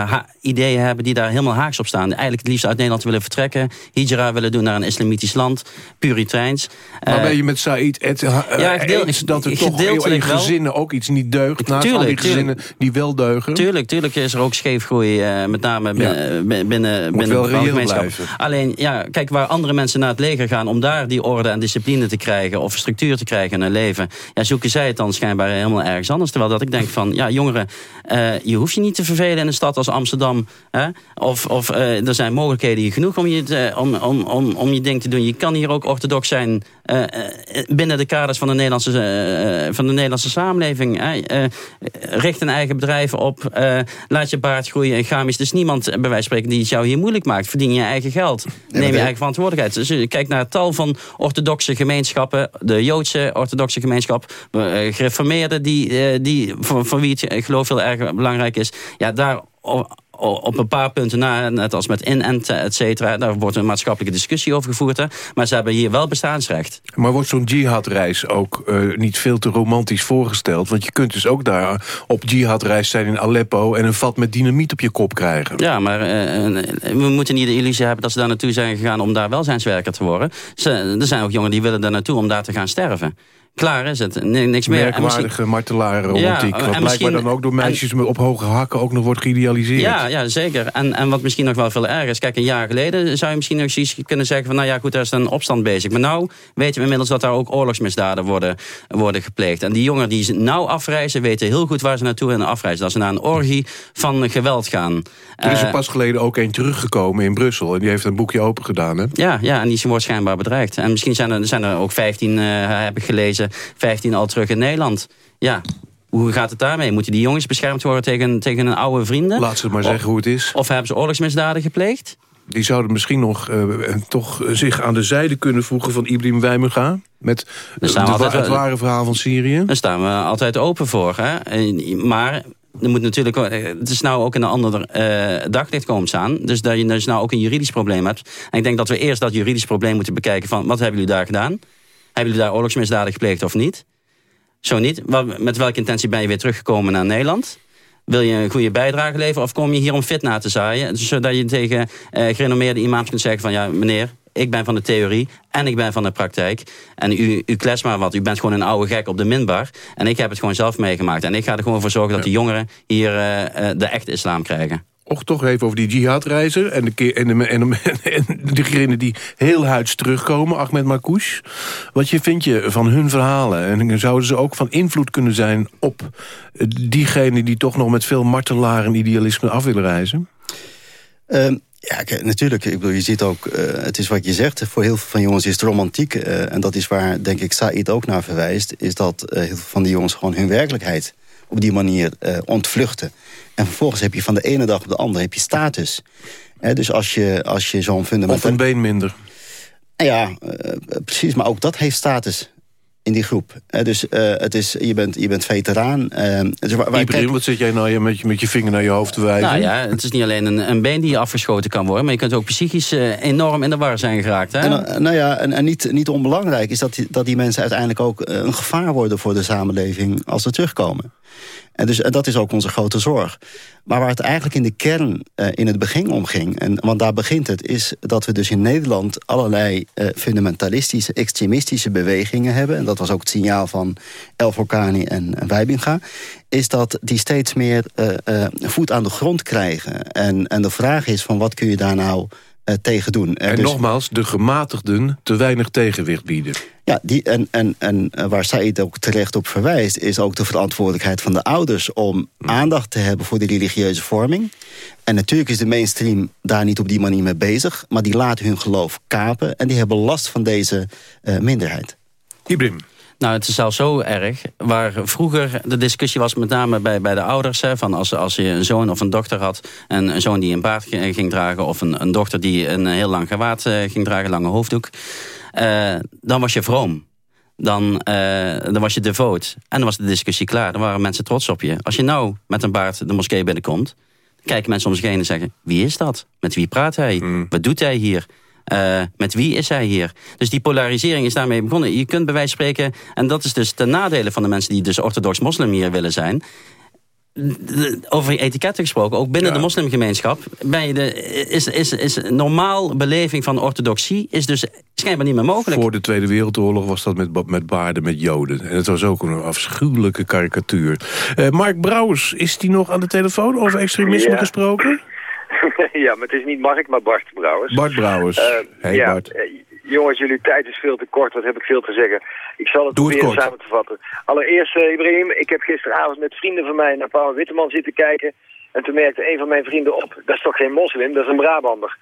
S29: ideeën hebben die daar helemaal haaks op staan. Eigenlijk het liefst uit Nederland willen vertrekken. Hijra willen doen naar een islamitisch land. Puriteins.
S27: Maar ben je met Said et, ja, eens dat er toch in gezinnen ook iets niet deugt? Naast tuurlijk, al die gezinnen tuurlijk. die wel deugen?
S29: Tuurlijk, tuurlijk is er ook scheefgroei. Met name ja. binnen, binnen,
S27: Moet
S29: binnen
S27: wel de gemeenschap. Blijven.
S29: Alleen, ja, kijk, waar andere mensen naar het leger gaan... om daar die orde en discipline te krijgen... of structuur te krijgen in hun leven... Ja, zoeken zij het dan schijnbaar helemaal ergens anders. Terwijl dat ik denk van, ja, jongeren... Je hoeft je niet te vervelen in een stad als Amsterdam. Hè? Of, of uh, er zijn mogelijkheden genoeg om je, te, om, om, om, om je ding te doen. Je kan hier ook orthodox zijn uh, binnen de kaders van de Nederlandse, uh, van de Nederlandse samenleving. richt een eigen bedrijf op. laat je baard groeien en gamis. Dus niemand, bij wijze van spreken, die het jou hier moeilijk maakt. Verdien je eigen geld. Neem je eigen verantwoordelijkheid. Dus kijk naar het tal van orthodoxe gemeenschappen. De Joodse orthodoxe gemeenschap. gereformeerden die, die, van, van wie het geloof heel erg belangrijk is. Ja, daar op een paar punten na, net als met inenten, et cetera. Daar wordt een maatschappelijke discussie over gevoerd. Hè. Maar ze hebben hier wel bestaansrecht.
S27: Maar wordt zo'n jihadreis ook uh, niet veel te romantisch voorgesteld? Want je kunt dus ook daar op jihadreis zijn in Aleppo... en een vat met dynamiet op je kop krijgen.
S29: Ja, maar uh, we moeten niet de illusie hebben dat ze daar naartoe zijn gegaan... om daar welzijnswerker te worden. Ze, er zijn ook jongeren die willen daar naartoe om daar te gaan sterven. Klaar is het. niks meer.
S27: Merkwaardige martelarenromantiek. Ja, wat blijkbaar dan ook door meisjes en, op hoge hakken ook nog wordt geïdealiseerd.
S29: Ja, ja zeker. En, en wat misschien nog wel veel erger is. Kijk, een jaar geleden zou je misschien nog eens kunnen zeggen van... nou ja, goed, daar is een opstand bezig. Maar nou weten we inmiddels dat daar ook oorlogsmisdaden worden, worden gepleegd. En die jongeren die nou afreizen, weten heel goed waar ze naartoe in afreizen. Dat ze naar een orgie van geweld gaan.
S27: Er is er pas geleden ook een teruggekomen in Brussel. En die heeft een boekje open gedaan, hè?
S29: Ja, ja en die wordt schijnbaar bedreigd. En misschien zijn er, zijn er ook 15, uh, heb ik gelezen 15 al terug in Nederland. Ja, hoe gaat het daarmee? Moeten die jongens beschermd worden tegen, tegen hun oude vrienden?
S27: Laat ze maar zeggen hoe het is.
S29: Of hebben ze oorlogsmisdaden gepleegd?
S27: Die zouden misschien nog uh, toch zich aan de zijde kunnen voegen van Ibrahim Wijmenga. Met de, altijd, het ware verhaal van Syrië.
S29: Daar staan we altijd open voor. Hè? Maar er moet natuurlijk, het is nou ook in een ander uh, daglicht komen staan. Dus dat je dus nou ook een juridisch probleem hebt. En ik denk dat we eerst dat juridisch probleem moeten bekijken van wat hebben jullie daar gedaan? Hebben jullie daar oorlogsmisdaden gepleegd of niet? Zo niet. Met welke intentie ben je weer teruggekomen naar Nederland? Wil je een goede bijdrage leveren of kom je hier om fitna te zaaien? Zodat je tegen eh, gerenommeerde imams kunt zeggen van... ja, meneer, ik ben van de theorie en ik ben van de praktijk. En u, u klets maar wat. U bent gewoon een oude gek op de minbar. En ik heb het gewoon zelf meegemaakt. En ik ga er gewoon voor zorgen dat die jongeren hier uh, de echte islam krijgen.
S27: Och, toch even over die jihadreizen en, de, en, de, en, de, en degenen die heel huids terugkomen, Ahmed Marcouch. Wat je, vind je van hun verhalen? En zouden ze ook van invloed kunnen zijn op diegenen die toch nog met veel martelaar en idealisme af willen reizen?
S30: Uh, ja, natuurlijk. Ik bedoel, je ziet ook, uh, het is wat je zegt. Voor heel veel van jongens is het romantiek. Uh, en dat is waar, denk ik, Said ook naar verwijst. Is dat heel veel van die jongens gewoon hun werkelijkheid op die manier ontvluchten. En vervolgens heb je van de ene dag op de andere heb je status. dus als je, als je zo'n fundament...
S27: Of een been minder.
S30: Ja, precies. Maar ook dat heeft status in die groep. dus uh, het is, je, bent, je bent veteraan. Uh,
S27: dus waar, waar Ibrahim, wat zit jij nou met je, met je vinger naar je hoofd te wijzen?
S29: Nou ja, het is niet alleen een, een been die afgeschoten kan worden... maar je kunt ook psychisch uh, enorm in de war zijn geraakt. Hè?
S30: En, nou ja, en, en, niet, niet onbelangrijk is dat die, dat die mensen uiteindelijk ook een gevaar worden... voor de samenleving als ze terugkomen. En, dus, en dat is ook onze grote zorg. Maar waar het eigenlijk in de kern uh, in het begin om ging... En, want daar begint het, is dat we dus in Nederland... allerlei uh, fundamentalistische, extremistische bewegingen hebben. En dat was ook het signaal van El Forcani en, en Wijbinga. Is dat die steeds meer uh, voet aan de grond krijgen. En, en de vraag is van wat kun je daar nou tegen doen.
S27: En dus, nogmaals, de gematigden te weinig tegenwicht bieden.
S30: Ja, die, en, en, en waar Said ook terecht op verwijst... is ook de verantwoordelijkheid van de ouders... om aandacht te hebben voor de religieuze vorming. En natuurlijk is de mainstream daar niet op die manier mee bezig... maar die laten hun geloof kapen... en die hebben last van deze uh, minderheid.
S27: Ibrahim.
S29: Nou, het is zelfs zo erg. Waar vroeger de discussie was, met name bij, bij de ouders... Hè, van als, als je een zoon of een dochter had... en een zoon die een baard ging dragen... of een, een dochter die een heel lang gewaad ging dragen, lange hoofddoek... Uh, dan was je vroom. dan, eh, dan was je devoot. En dan was de discussie klaar. Dan waren mensen trots op je. Als je nou met een baard de moskee binnenkomt... kijken mensen om zich heen en zeggen... wie is dat? Met wie praat hij? Wat doet hij hier? Uh, met wie is hij hier? Dus die polarisering is daarmee begonnen. Je kunt bij wijze van spreken, en dat is dus ten nadele van de mensen die dus orthodox moslim hier willen zijn over etiketten gesproken, ook binnen de moslimgemeenschap... Je de, is, is, is normaal beleving van orthodoxie is dus schijnbaar niet meer mogelijk.
S27: Voor de Tweede Wereldoorlog was dat met, met baarden met joden. En het was ook een afschuwelijke karikatuur. Uh, Mark Brouwers, is die nog aan de telefoon over extremisme gesproken?
S33: ja, maar het is niet Mark, maar Bart Brouwers.
S27: Bart Brouwers. Uh, hey
S33: ja,
S27: Bart.
S33: Uh, jongens, jullie tijd is veel te kort. Wat heb ik veel te zeggen? Ik zal het
S27: Doe het
S33: proberen samen te vatten. Allereerst, uh, Ibrahim, ik heb gisteravond met vrienden van mij naar Paul Witteman zitten kijken. En toen merkte een van mijn vrienden op, dat is toch geen moslim, dat is een Brabander.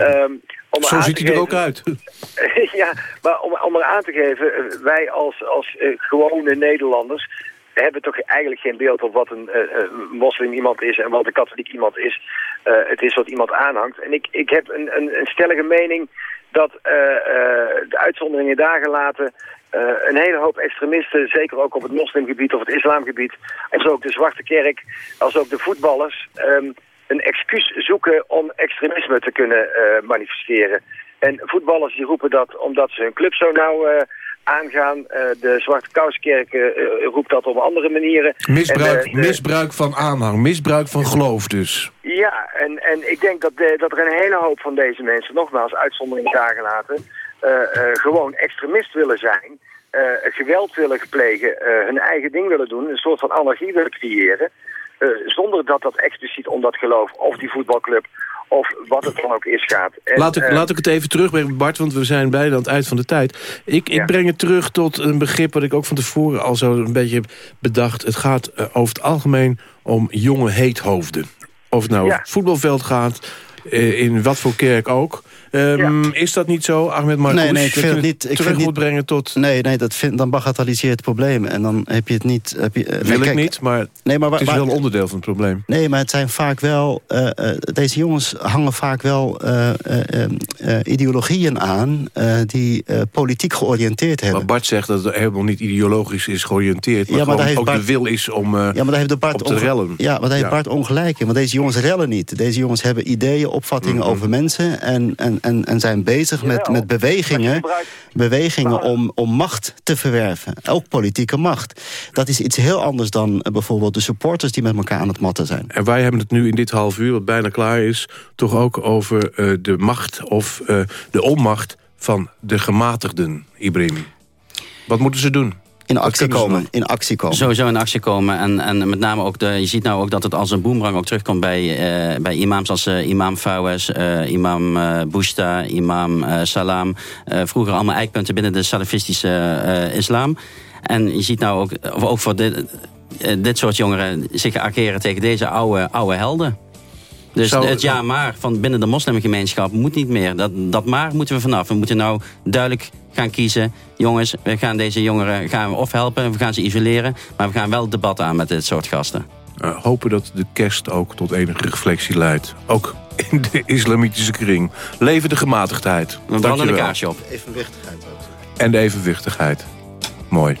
S33: Um,
S27: om Zo ziet hij er ook uit.
S33: ja, maar om, om er aan te geven, wij als, als uh, gewone Nederlanders hebben toch eigenlijk geen beeld op wat een uh, moslim iemand is en wat een katholiek iemand is. Uh, het is wat iemand aanhangt. En ik, ik heb een, een, stellige mening dat de uitzonderingen daar gelaten... een hele hoop extremisten, zeker ook op het moslimgebied of het islamgebied... als ook de Zwarte Kerk, als ook de voetballers... Um, een excuus zoeken om extremisme te kunnen manifesteren. En voetballers die roepen dat omdat ze hun club zo nou aangaan. Uh, de Zwarte Kouskerk uh, roept dat op andere manieren.
S27: Misbruik, en, misbruik van aanhang, misbruik van geloof dus.
S33: Ja, en, en ik denk dat, dat er een hele hoop van deze mensen, nogmaals uitzondering daar gelaten, gewoon extremist willen zijn. geweld willen plegen, hun eigen ding willen doen, een soort van anarchie willen creëren. zonder dat dat expliciet om dat geloof of die voetbalclub of wat het dan ook is gaat.
S27: En, laat, ik, uh, laat ik het even terugbrengen, Bart, want we zijn bijna aan het eind van de tijd. Ik, ik breng het terug tot een begrip wat ik ook van tevoren al zo een beetje heb bedacht. Het gaat uh, over het algemeen om jonge heethoofden. Of het nou ja. op het voetbalveld gaat, uh, in wat voor kerk ook... Um, ja. Is dat niet zo, Ahmed Marcouch?
S30: Nee, nee, ik vind het niet. Ik
S27: terug
S30: vind
S27: moet
S30: niet,
S27: brengen tot...
S30: Nee, nee dat vind, dan bagatelliseert het probleem. En dan heb je het niet... Heb je,
S27: uh, Wil kijk, ik niet, maar, nee, maar het is wel een onderdeel van het probleem.
S30: Nee, maar het zijn vaak wel... Uh, uh, deze jongens hangen vaak wel ideologieën aan... die politiek georiënteerd hebben.
S27: Maar Bart zegt dat het helemaal niet ideologisch is georiënteerd... maar, ja, maar gewoon ook Bart, de wil is om, ja, maar daar heeft de Bart te rellen.
S30: Ja, maar daar heeft
S27: ja.
S30: Bart ongelijk in. Want deze jongens rellen niet. Deze jongens hebben ideeën, opvattingen mm -hmm. over mensen... en, en, en, en zijn bezig met, met bewegingen, bewegingen om, om macht te verwerven. Ook politieke macht. Dat is iets heel anders dan uh, bijvoorbeeld de supporters die met elkaar aan het matten zijn.
S27: En wij hebben het nu in dit half uur, wat bijna klaar is... toch ook over uh, de macht of uh, de onmacht van de gematigden, Ibrahim. Wat moeten ze doen?
S30: In actie komen, in actie komen.
S29: Sowieso in actie komen. En, en met name ook, de, je ziet nou ook dat het als een boemerang ook terugkomt bij, uh, bij imams als uh, imam Fawes, uh, imam Bushta, imam Salam. vroeger allemaal eikpunten binnen de salafistische islam. En je ziet nou ook, of ook voor dit, dit soort jongeren zich ageren tegen deze oude, oude helden. Dus
S27: Zou-
S29: het ja maar van binnen de moslimgemeenschap moet niet meer. Dat, dat maar moeten we vanaf. We moeten nou duidelijk gaan kiezen. Jongens, we gaan deze jongeren gaan we of helpen, we gaan ze isoleren. Maar we gaan wel het debat aan met dit soort gasten.
S27: Uh, hopen dat de kerst ook tot enige reflectie leidt. Ook in de islamitische kring. Leven de gematigdheid.
S29: We branden een kaarsje op.
S30: Evenwichtigheid ook.
S27: En de evenwichtigheid. Mooi.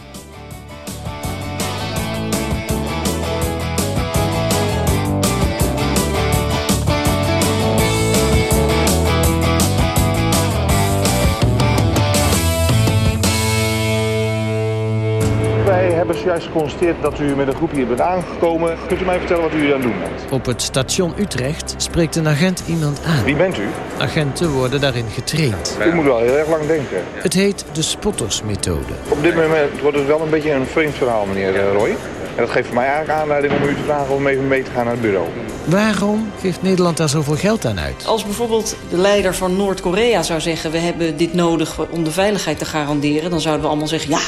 S34: Zojuist geconstateerd dat u met een groep hier bent aangekomen. Kunt u mij vertellen wat u hier aan het doen bent?
S35: Op het station Utrecht spreekt een agent iemand aan.
S34: Wie bent u?
S35: Agenten worden daarin getraind.
S34: U moet wel heel erg lang denken.
S35: Het heet de spottersmethode.
S34: Op dit moment wordt het wel een beetje een vreemd verhaal, meneer eh, Roy. En dat geeft voor mij eigenlijk aanleiding om u te vragen om even mee te gaan naar het bureau.
S35: Waarom geeft Nederland daar zoveel geld aan uit?
S36: Als bijvoorbeeld de leider van Noord-Korea zou zeggen... we hebben dit nodig om de veiligheid te garanderen... dan zouden we allemaal zeggen, ja,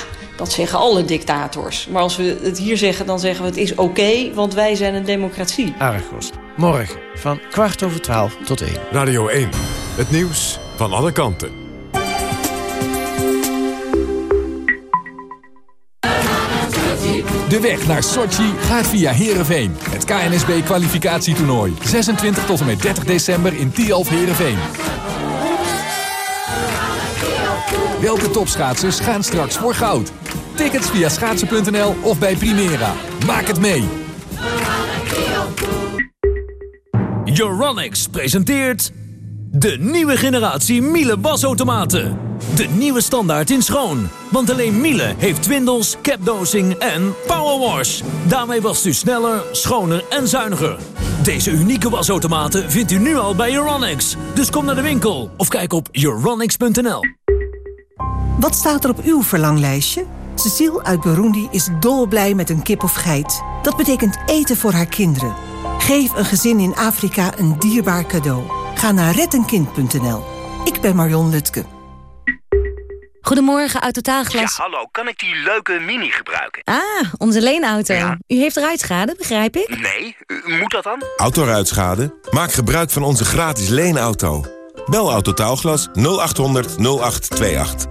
S36: dat zeggen alle dictators. Maar als we het hier zeggen, dan zeggen we het is oké... want wij zijn een democratie.
S35: Argos. Morgen van kwart over twaalf tot één.
S1: Radio 1. Het nieuws van alle kanten.
S37: De weg naar Sochi gaat via Heerenveen. Het KNSB-kwalificatietoernooi. 26 tot en met 30 december in Tialf Heerenveen.
S1: Welke topschaatsers gaan straks voor goud? Tickets via schaatsen.nl of bij Primera. Maak het mee!
S31: Euronics presenteert... de nieuwe generatie Miele wasautomaten. De nieuwe standaard in schoon. Want alleen Miele heeft twindels, capdosing en powerwash. Daarmee wast u sneller, schoner en zuiniger. Deze unieke wasautomaten vindt u nu al bij Euronics. Dus kom naar de winkel of kijk op euronics.nl.
S25: Wat staat er op uw verlanglijstje? Cecile uit Burundi is dolblij met een kip of geit. Dat betekent eten voor haar kinderen. Geef een gezin in Afrika een dierbaar cadeau. Ga naar rettenkind.nl. Ik ben Marion Lutke.
S38: Goedemorgen, uit Totaalglas.
S39: Ja, hallo, kan ik die leuke mini gebruiken?
S38: Ah, onze leenauto. U heeft ruitschade, begrijp ik?
S39: Nee, u- moet dat dan?
S7: Autoruitschade? Maak gebruik van onze gratis leenauto. Bel Autotaalglas 0800 0828.